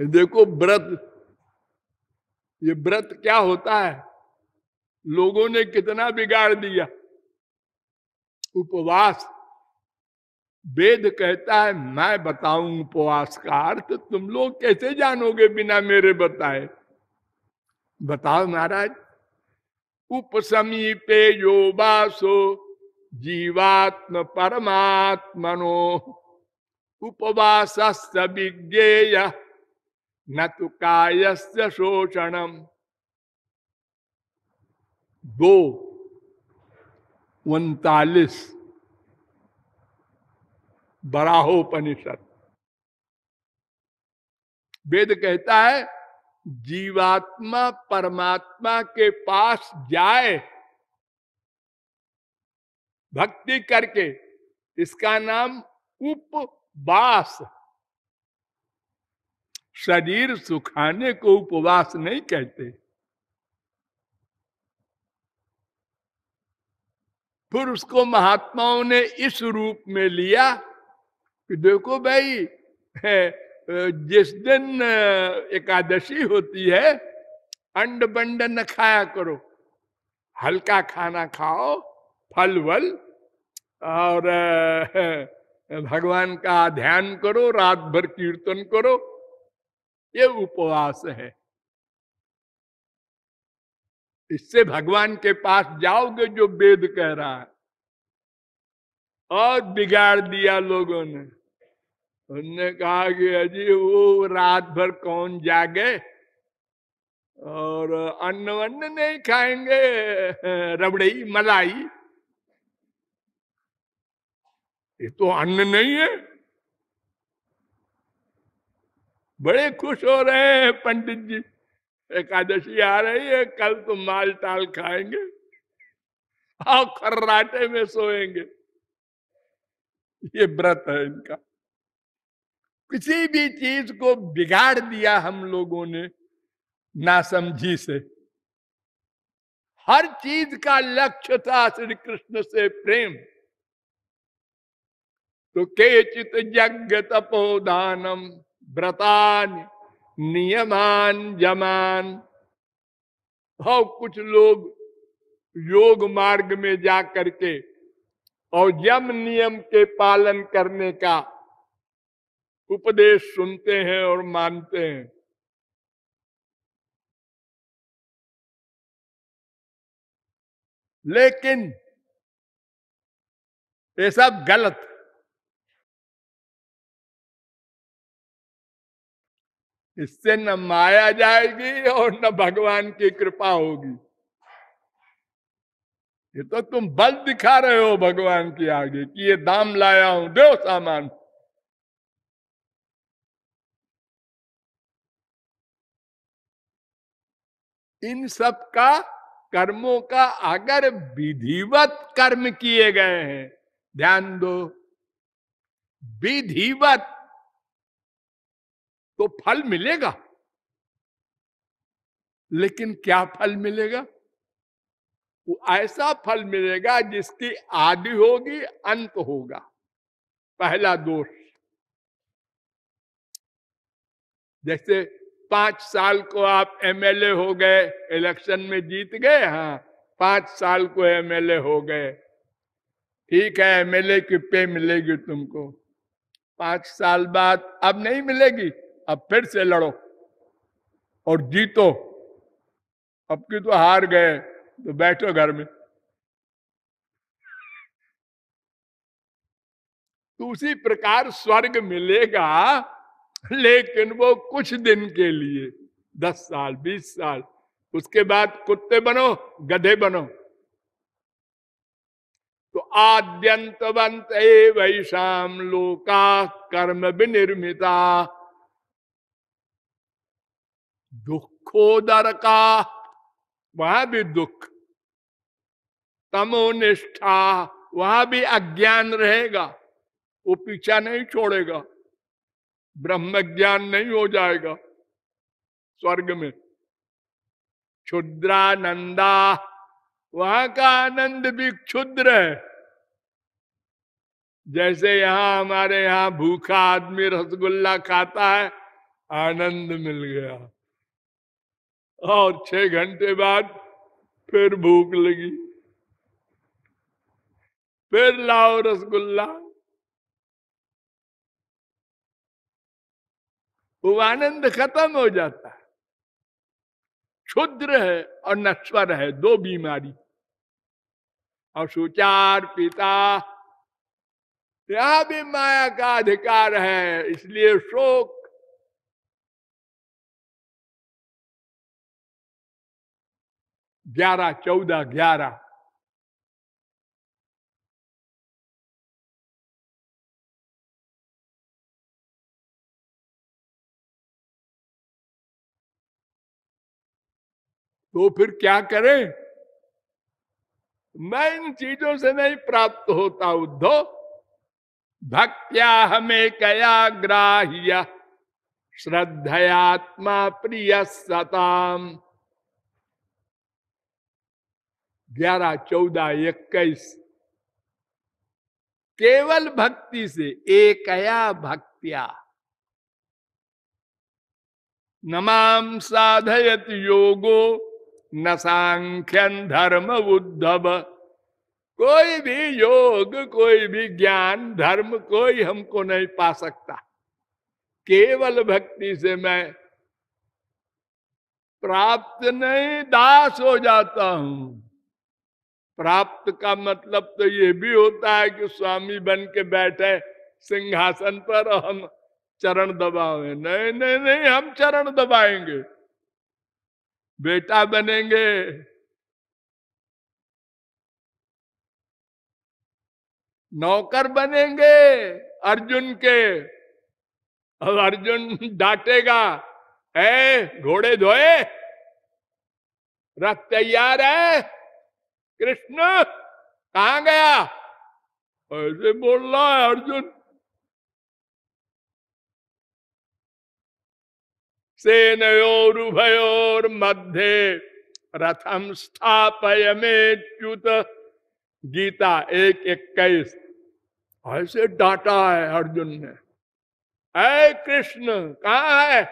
देखो व्रत, ये व्रत क्या होता है? लोगों ने कितना बिगाड़ दिया। उपवास। वेद कहता है, मैं बताऊँ उपवास का अर्थ, तुम लोग कैसे जानोगे बिना मेरे बताए? बताओ महाराज। उपसमीपे यो बासो जीवात्म परमात्मनो। उपवास विज्ञेय न तो कायस्य शोषणम। दो। उनतालीस। बराहोपनिषद। वेद कहता है, जीवात्मा परमात्मा के पास जाए, भक्ति करके, इसका नाम उपवास। शरीर सुखाने को उपवास नहीं कहते। फिर उसको महात्माओं ने इस रूप में लिया कि देखो भाई जिस दिन एकादशी होती है, अंड बंड न खाया करो, हल्का खाना खाओ फल वल और भगवान का ध्यान करो, रात भर कीर्तन करो ये उपवास है। इससे भगवान के पास जाओगे जो वेद कह रहा है। और बिगाड़ दिया लोगों ने। उनने कहा कि अजी, वो रात भर कौन जागे? और अन्न वन्न नहीं खाएँगे, रबड़ी, मलाई। ये तो अन्न नहीं है। बड़े खुश हो रहे हैं, पंडित जी। एकादशी आ रही है, कल तो माल टाल खाएँगे। और खर्राटे में सोएँगे। ये व्रत है इनका। किसी भी चीज़ को बिगाड़ दिया हम लोगों ने नासमझी से। हर चीज़ का लक्ष्य था श्री कृष्ण से प्रेम। तो के चित यज्ञ तपोदानम व्रतान नियमान, जमान। हो कुछ लोग योग मार्ग में जा करके और यम नियम के पालन करने का उपदेश सुनते हैं और मानते हैं। लेकिन ये सब गलत। इससे न माया जाएगी और न भगवान की कृपा होगी। ये तो तुम बल दिखा रहे हो भगवान के आगे कि ये दाम लाया हूँ, दो सामान। इन सब का कर्मों का अगर विधिवत कर्म किए गए हैं। ध्यान दो, विधिवत तो फल मिलेगा। लेकिन क्या फल मिलेगा? वो ऐसा फल मिलेगा जिसकी आदि होगी, अंत होगा। पहला दोष। जैसे पाँच साल को आप एमएलए हो गए, इलेक्शन में जीत गए हाँ पाँच साल को एमएलए हो गए। ठीक है, एमएलए की पे मिलेगी तुमको। पाँच साल बाद अब नहीं मिलेगी? अब फिर से लड़ो और जीतो। अब की तो हार गए तो बैठो घर में। तो उसी प्रकार स्वर्ग मिलेगा, लेकिन वो कुछ दिन के लिए, दस साल, बीस साल। उसके बाद कुत्ते बनो, गधे बनो। तो आद्यंतवंत वैशाम लोका कर्म विनिर्मिता। दुखोदर का वहाँ भी दुख। तमो निष्ठा वहाँ भी अज्ञान रहेगा, वो पीछा नहीं छोड़ेगा ब्रह्म ज्ञान नहीं हो जाएगा। स्वर्ग में क्षुद्रानंदा, वहाँ का आनंद भी क्षुद्र है। जैसे यहाँ हमारे यहाँ भूखा आदमी रसगुल्ला खाता है, आनंद मिल गया। और छह घंटे बाद फिर भूख लगी। फिर लाओ रसगुल्ला। वो आनंद खत्म हो जाता है। क्षुद्र है और नश्वर है, दो बीमारी। और सुचार पिता, यहाँ भी माया का अधिकार है, इसलिए शोक ग्यारह चौदह ग्यारह तो फिर क्या करें? मैं इन चीज़ों से नहीं प्राप्त होता, उद्धव। भक्त्या हमें कया ग्राह्य। श्रद्धयात्मा प्रिय सताम। ग्यारह, चौदह, इक्कीस। केवल भक्ति से, एकया भक्तिया। नमाम साधयत योगो, न सांख्यन धर्म उद्धव। कोई भी योग, कोई भी ज्ञान, धर्म कोई हमको नहीं पा सकता। केवल भक्ति से मैं प्राप्त नहीं, दास हो जाता हूँ। प्राप्त का मतलब तो ये भी होता है कि स्वामी बन के बैठे, सिंहासन पर हम चरण दबावे। नहीं नहीं नहीं, हम चरण दबाएँगे। बेटा बनेंगे। नौकर बनेंगे अर्जुन के। अब अर्जुन डांटेगा है घोड़े धोए, रथ तैयार है कृष्ण, कहा गया? ऐसे बोल रहा है अर्जुन। सेनयोरुभयोर मध्य रथम स्थापय में च्युत। गीता एक इक्कीस। ऐसे डांटा है अर्जुन ने। ऐ कृष्ण, कहा है?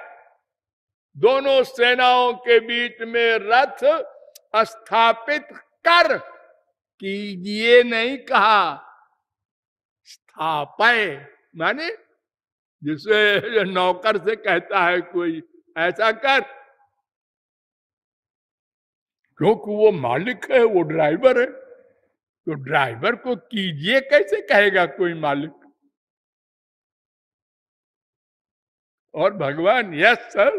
दोनों सेनाओं के बीच में रथ स्थापित कर कीजिए नहीं कहा। स्थापय, माने जिसे नौकर से कहता है कोई, ऐसा कर। क्योंकि वो मालिक है, वो ड्राइवर है तो ड्राइवर को कीजिए कैसे कहेगा कोई मालिक? और भगवान, यस, सर।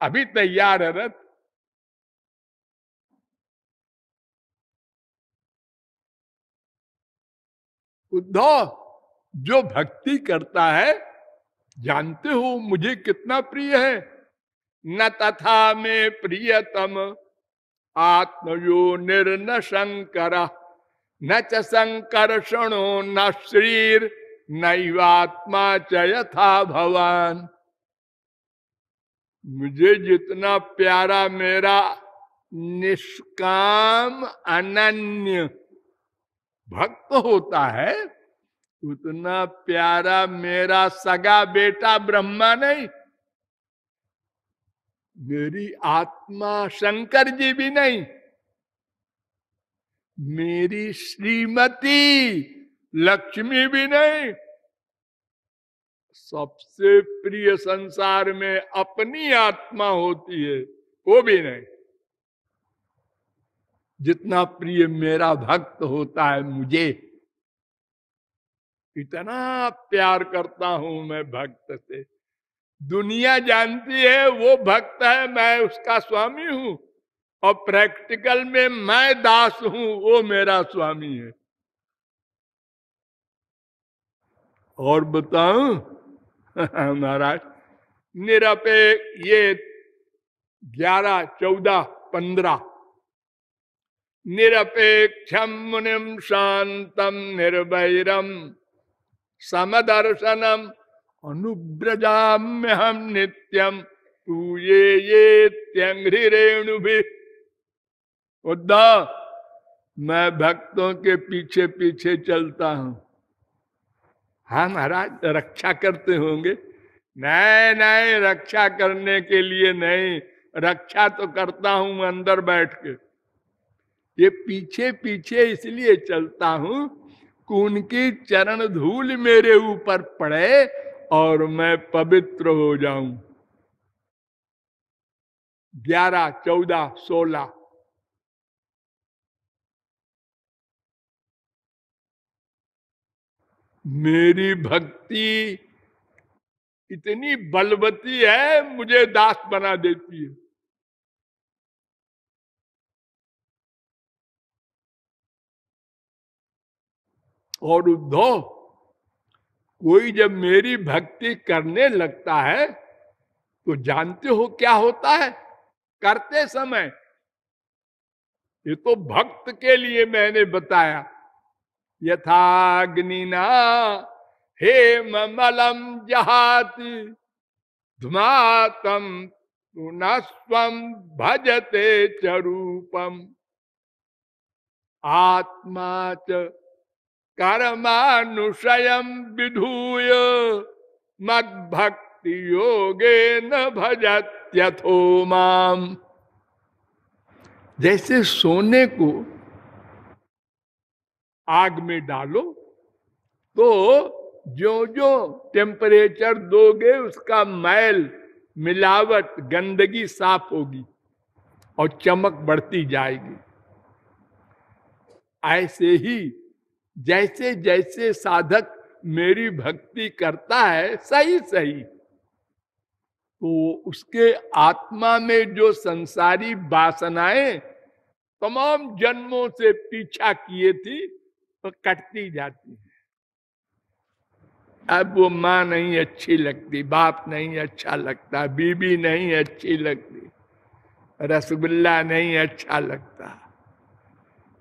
अभी तैयार है रथ। उद्धव जो भक्ति करता है, जानते हो मुझे कितना प्रिय है। न तथा में प्रियतम, आत्मयो निर्न शंकर, न च संकर्षणो न शरीर, नैवात्मा च यथा भवान। मुझे जितना प्यारा मेरा निष्काम अनन्य भक्त होता है? उतना प्यारा मेरा सगा बेटा ब्रह्मा नहीं। मेरी आत्मा शंकर जी भी नहीं। मेरी श्रीमती लक्ष्मी भी नहीं। सबसे प्रिय संसार में अपनी आत्मा होती है, वो भी नहीं। जितना प्रिय मेरा भक्त होता है मुझे। इतना प्यार करता हूँ मैं भक्त से। दुनिया जानती है, वो भक्त है, मैं उसका स्वामी हूँ। और प्रैक्टिकल में मैं दास हूँ, वो मेरा स्वामी है। और बताऊँ? महाराज निरपे ये ग्यारह, चौदह, पंद्रह निरपेक्षम मुनिम शांतम निर्भैरम समदर्शनम अनुब्रजाम्य हम नित्यम तू ये ये त्यंग्री रेणु भी उद्धव मैं भक्तों के पीछे पीछे चलता हूँ। हाँ महाराज, रक्षा करते होंगे। नहीं नहीं रक्षा करने के लिए नहीं, रक्षा तो करता हूँ अंदर बैठ के। ये पीछे पीछे इसलिए चलता हूँ कि उनकी चरण धूल मेरे ऊपर पड़े और मैं पवित्र हो जाऊँ। ग्यारह, चौदह, सोलह। मेरी भक्ति इतनी बलवती है, मुझे दास बना देती है। और उद्धव, कोई जब मेरी भक्ति करने लगता है तो जानते हो क्या होता है? करते समय। ये तो भक्त के लिए मैंने बताया। यथाग्निना हे मलम जहात, धुमातम पुनस्व भजते चरूपम आत्मा च कर्मानुषयम विधूय मद भक्ति योगे न भजत्यथो माम। जैसे सोने को आग में डालो तो जो जो टेम्परेचर दोगे, उसका मैल, मिलावट, गंदगी साफ़ होगी और चमक बढ़ती जाएगी। ऐसे ही जैसे जैसे साधक मेरी भक्ति करता है सही सही तो उसके आत्मा में जो संसारी वासनाएँ तमाम जन्मों से पीछा किए थी तो कटती जाती है। अब वो माँ नहीं अच्छी लगती, बाप नहीं अच्छा लगता, बीबी नहीं अच्छी लगती, रसगुल्ला नहीं अच्छा लगता।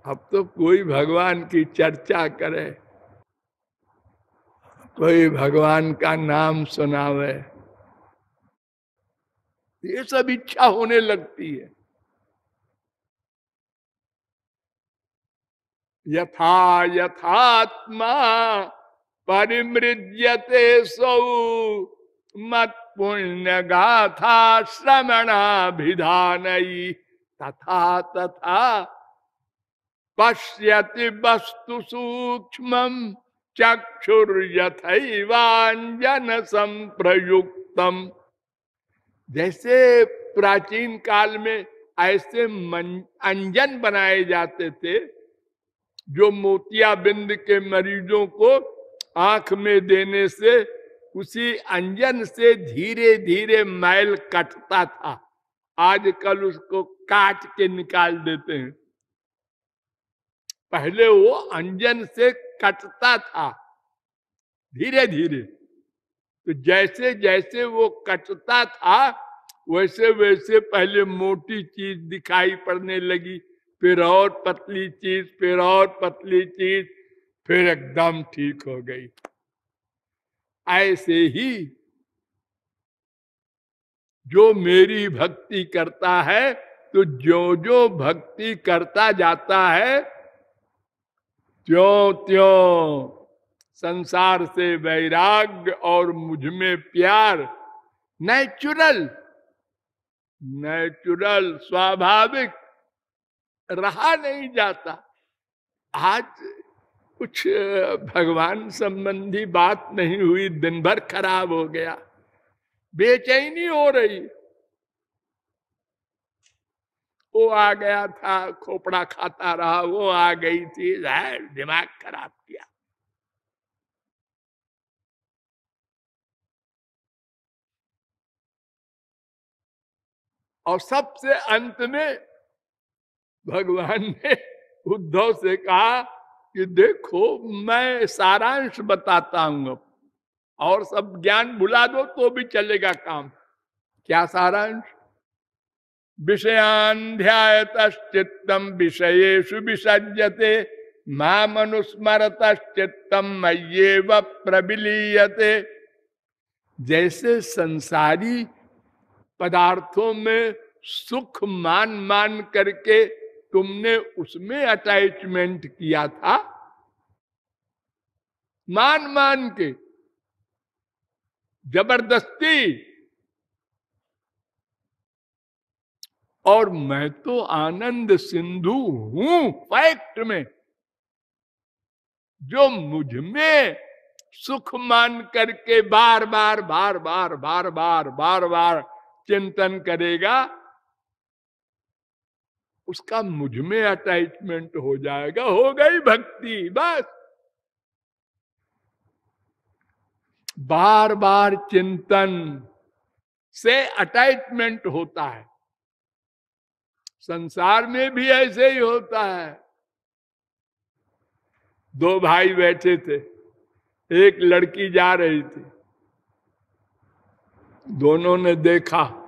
अब तो कोई भगवान की चर्चा करे। कोई भगवान का नाम सुनावे। ये सब इच्छा होने लगती है। यथा यथात्मा परिमृज्यते सौ मत पुण्य गाथा श्रमणाभिधान तथा तथा पश्यति वस्तु सूक्ष्म चक्षुर्यथैवांजन संप्रयुक्तम जैसे प्राचीन काल में ऐसे अंजन बनाए जाते थे, जो मोतिया बिंद के मरीजों को आँख में देने से उसी अंजन से धीरे धीरे मैल कटता था। आजकल उसको काट के निकाल देते हैं। पहले वो अंजन से कटता था, धीरे धीरे। तो जैसे जैसे वो कटता था, वैसे वैसे पहले मोटी चीज़ दिखाई पड़ने लगी, फिर और पतली चीज़, फिर और पतली चीज़, फिर एकदम ठीक हो गई। ऐसे ही जो मेरी भक्ति करता है तो जो जो भक्ति करता जाता है त्यों त्यों संसार से वैराग्य और मुझमें प्यार। नेचुरल नेचुरल स्वाभाविक। रहा नहीं जाता। आज कुछ भगवान संबंधी बात नहीं हुई, दिन भर खराब हो गया। बेचैनी हो रही। वो आ गया था, खोपड़ा खाता रहा, वो आ गई थी दिमाग खराब किया। और सबसे अंत में भगवान ने उद्धव से कहा कि देखो, मैं सारांश बताता हूँ और सब ज्ञान भुला दो तो भी चलेगा काम। क्या सारांश? विषयान ध्यातम विषयेशु विसज्जते माँ मनुस्मरत चित्तम मये व प्रबिलीयते। जैसे संसारी पदार्थों में सुख मान मान करके तुमने उसमें अटैचमेंट किया था, मान मान के, ज़बरदस्ती और मैं तो आनंद सिंधु हूँ फैक्ट में, जो मुझमें सुख मान करके बार बार बार बार बार बार बार बार चिंतन करेगा, उसका मुझमें अटैचमेंट हो जाएगा। हो गई भक्ति, बस। बार बार चिंतन से अटैचमेंट होता है। संसार में भी ऐसे ही होता है। दो भाई बैठे थे, एक लड़की जा रही थी। दोनों ने देखा।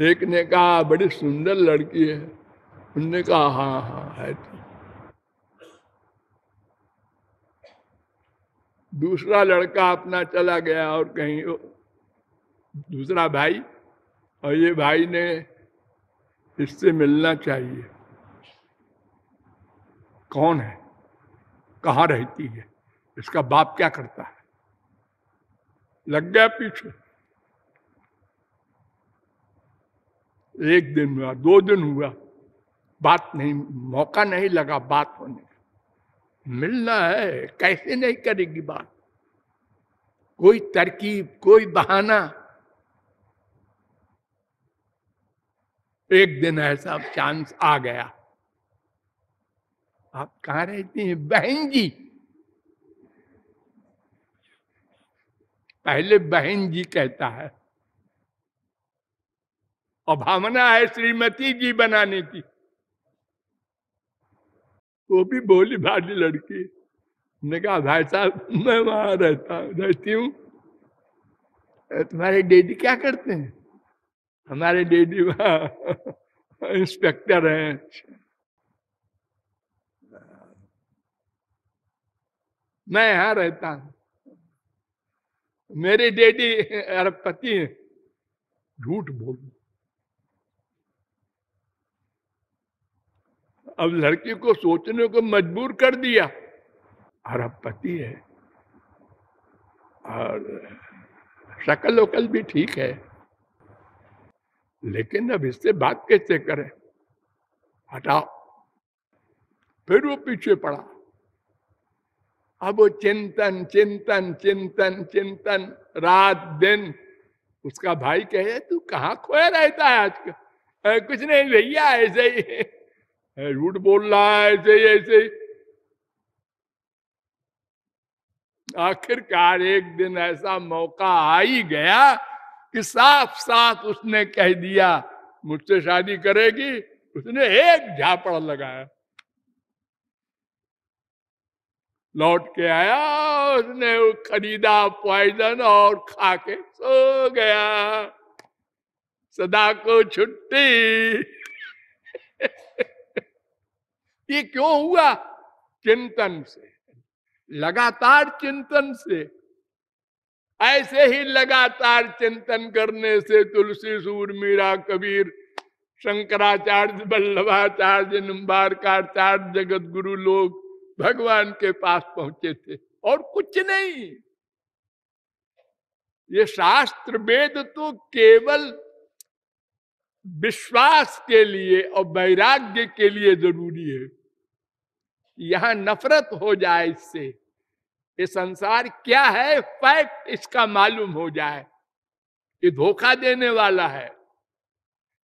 एक ने कहा, बड़ी सुंदर लड़की है। उनने कहा हाँ हाँ है तो। दूसरा लड़का अपना चला गया और कहीं दूसरा भाई और ये भाई ने इससे मिलना चाहिए। कौन है? कहाँ रहती है? इसका बाप क्या करता है? लग गया पीछे। एक दिन हुआ, दो दिन हुआ, बात नहीं, मौका नहीं लगा बात होने का। मिलना है, कैसे नहीं करेगी बात? कोई तरकीब, कोई बहाना एक दिन ऐसा चांस आ गया। आप कहा रहती हैं, बहन जी? पहले बहन जी कहता है और भावना है श्रीमती जी बनाने की। वो भी बोली भाली लड़की। ने कहा, भाई साहब, मैं वहाँ रहता, रहती हूँ। तुम्हारे डेडी क्या करते हैं? हमारे डेडी इंस्पेक्टर हैं। मैं यहाँ रहता हूँ। मेरे डेडी अरबपति है। झूठ बोल। अब लड़की को सोचने को मजबूर कर दिया। अरबपति है। और शकल वकल भी ठीक है। लेकिन अब इससे बात कैसे करें? हटाओ। फिर वो पीछे पड़ा। अब वो चिंतन चिंतन चिंतन चिंतन, रात, दिन। उसका भाई कहे, तू कहा खोया रहता है आज का कुछ नहीं भैया, ऐसे ही। रूट बोल रहा है, ऐसे ही ऐसे ही। आखिरकार एक दिन ऐसा मौका आ ही गया कि साफ़ साफ़ उसने कह दिया, मुझसे शादी करेगी। उसने एक झापड़ लगाया। लौट के आया, उसने खरीदा पॉइजन और खा के सो गया। सदा को छुट्टी। ये क्यों हुआ? चिंतन से, लगातार चिंतन से। ऐसे ही लगातार चिंतन करने से तुलसी, सूर, मीरा, कबीर, शंकराचार्य, वल्लभाचार्य निम्बारकाचार्य जगत गुरु लोग भगवान के पास पहुँचे थे और कुछ नहीं। ये शास्त्र वेद तो केवल विश्वास के लिए और वैराग्य के लिए ज़रूरी है। यहाँ नफरत हो जाए इससे। ये संसार क्या है, फैक्ट इसका मालूम हो जाए ये धोखा देने वाला है।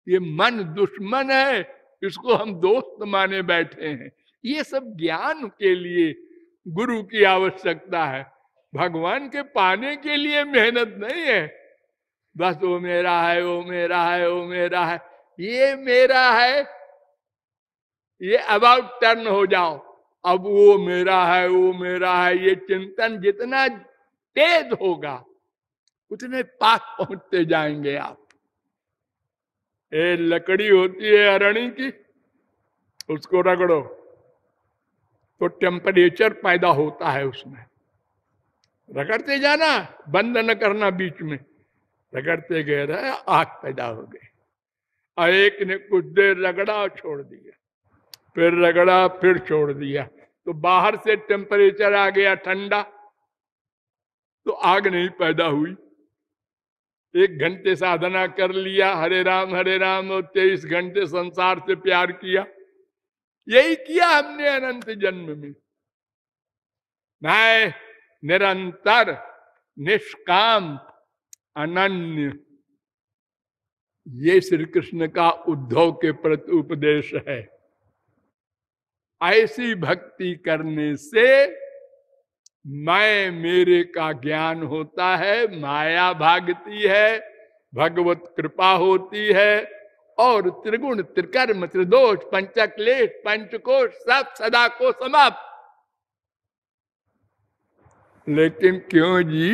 ये मन दुश्मन है, इसको हम दोस्त माने बैठे हैं। ये सब ज्ञान के लिए गुरु की आवश्यकता है। भगवान के पाने के लिए मेहनत नहीं है। बस वो मेरा है, वो मेरा है, वो मेरा है। ये मेरा है, ये अबाउट टर्न हो जाओ। अब वो मेरा है, वो मेरा है, ये चिंतन जितना तेज होगा, उतने पास पहुँचते जाएँगे आप। ये लकड़ी होती है अरणी की, उसको रगड़ो तो टेम्परेचर पैदा होता है उसमें। रगड़ते जाना, बंद न करना बीच में, रगड़ते गए रहे, आग पैदा हो गई। और एक ने कुछ देर रगड़ा और छोड़ दिया। फिर रगड़ा, फिर छोड़ दिया। तो बाहर से टेम्परेचर आ गया ठंडा। तो आग नहीं पैदा हुई। एक घंटे साधना कर लिया, हरे राम हरे राम, और तेईस घंटे संसार से प्यार किया। यही किया हमने अनंत जन्म में। मैं निरंतर निष्काम अनन्य। ये श्री कृष्ण का उद्धव के प्रति उपदेश है। ऐसी भक्ति करने से मैं, मेरे का ज्ञान होता है, माया भागती है, भगवत कृपा होती है, और त्रिगुण, त्रिकर्म, त्रिदोष, पंचक्लेश, पंचकोश सब सदा को समाप्त। लेकिन क्यों जी?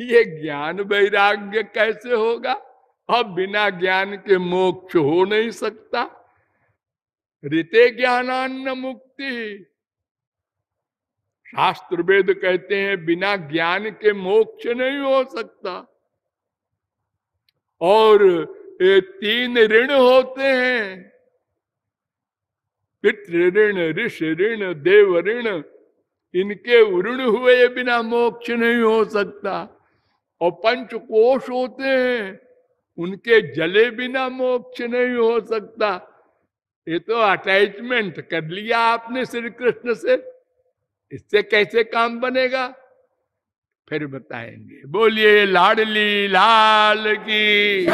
ये ज्ञान वैराग्य कैसे होगा? अब बिना ज्ञान के मोक्ष हो नहीं सकता। ऋते ज्ञानान्न मुक्ति। शास्त्र वेद कहते हैं, बिना ज्ञान के मोक्ष नहीं हो सकता। और ये तीन ऋण होते हैं। पितृ ऋण, ऋषि ऋण, देव ऋण, इनके ऋण हुए बिना मोक्ष नहीं हो सकता। और पंच कोश होते हैं, उनके जले बिना मोक्ष नहीं हो सकता। ये तो अटैचमेंट कर लिया आपने श्री कृष्ण से। इससे कैसे काम बनेगा? फिर बताएँगे। बोलिए, लाडली लाल की।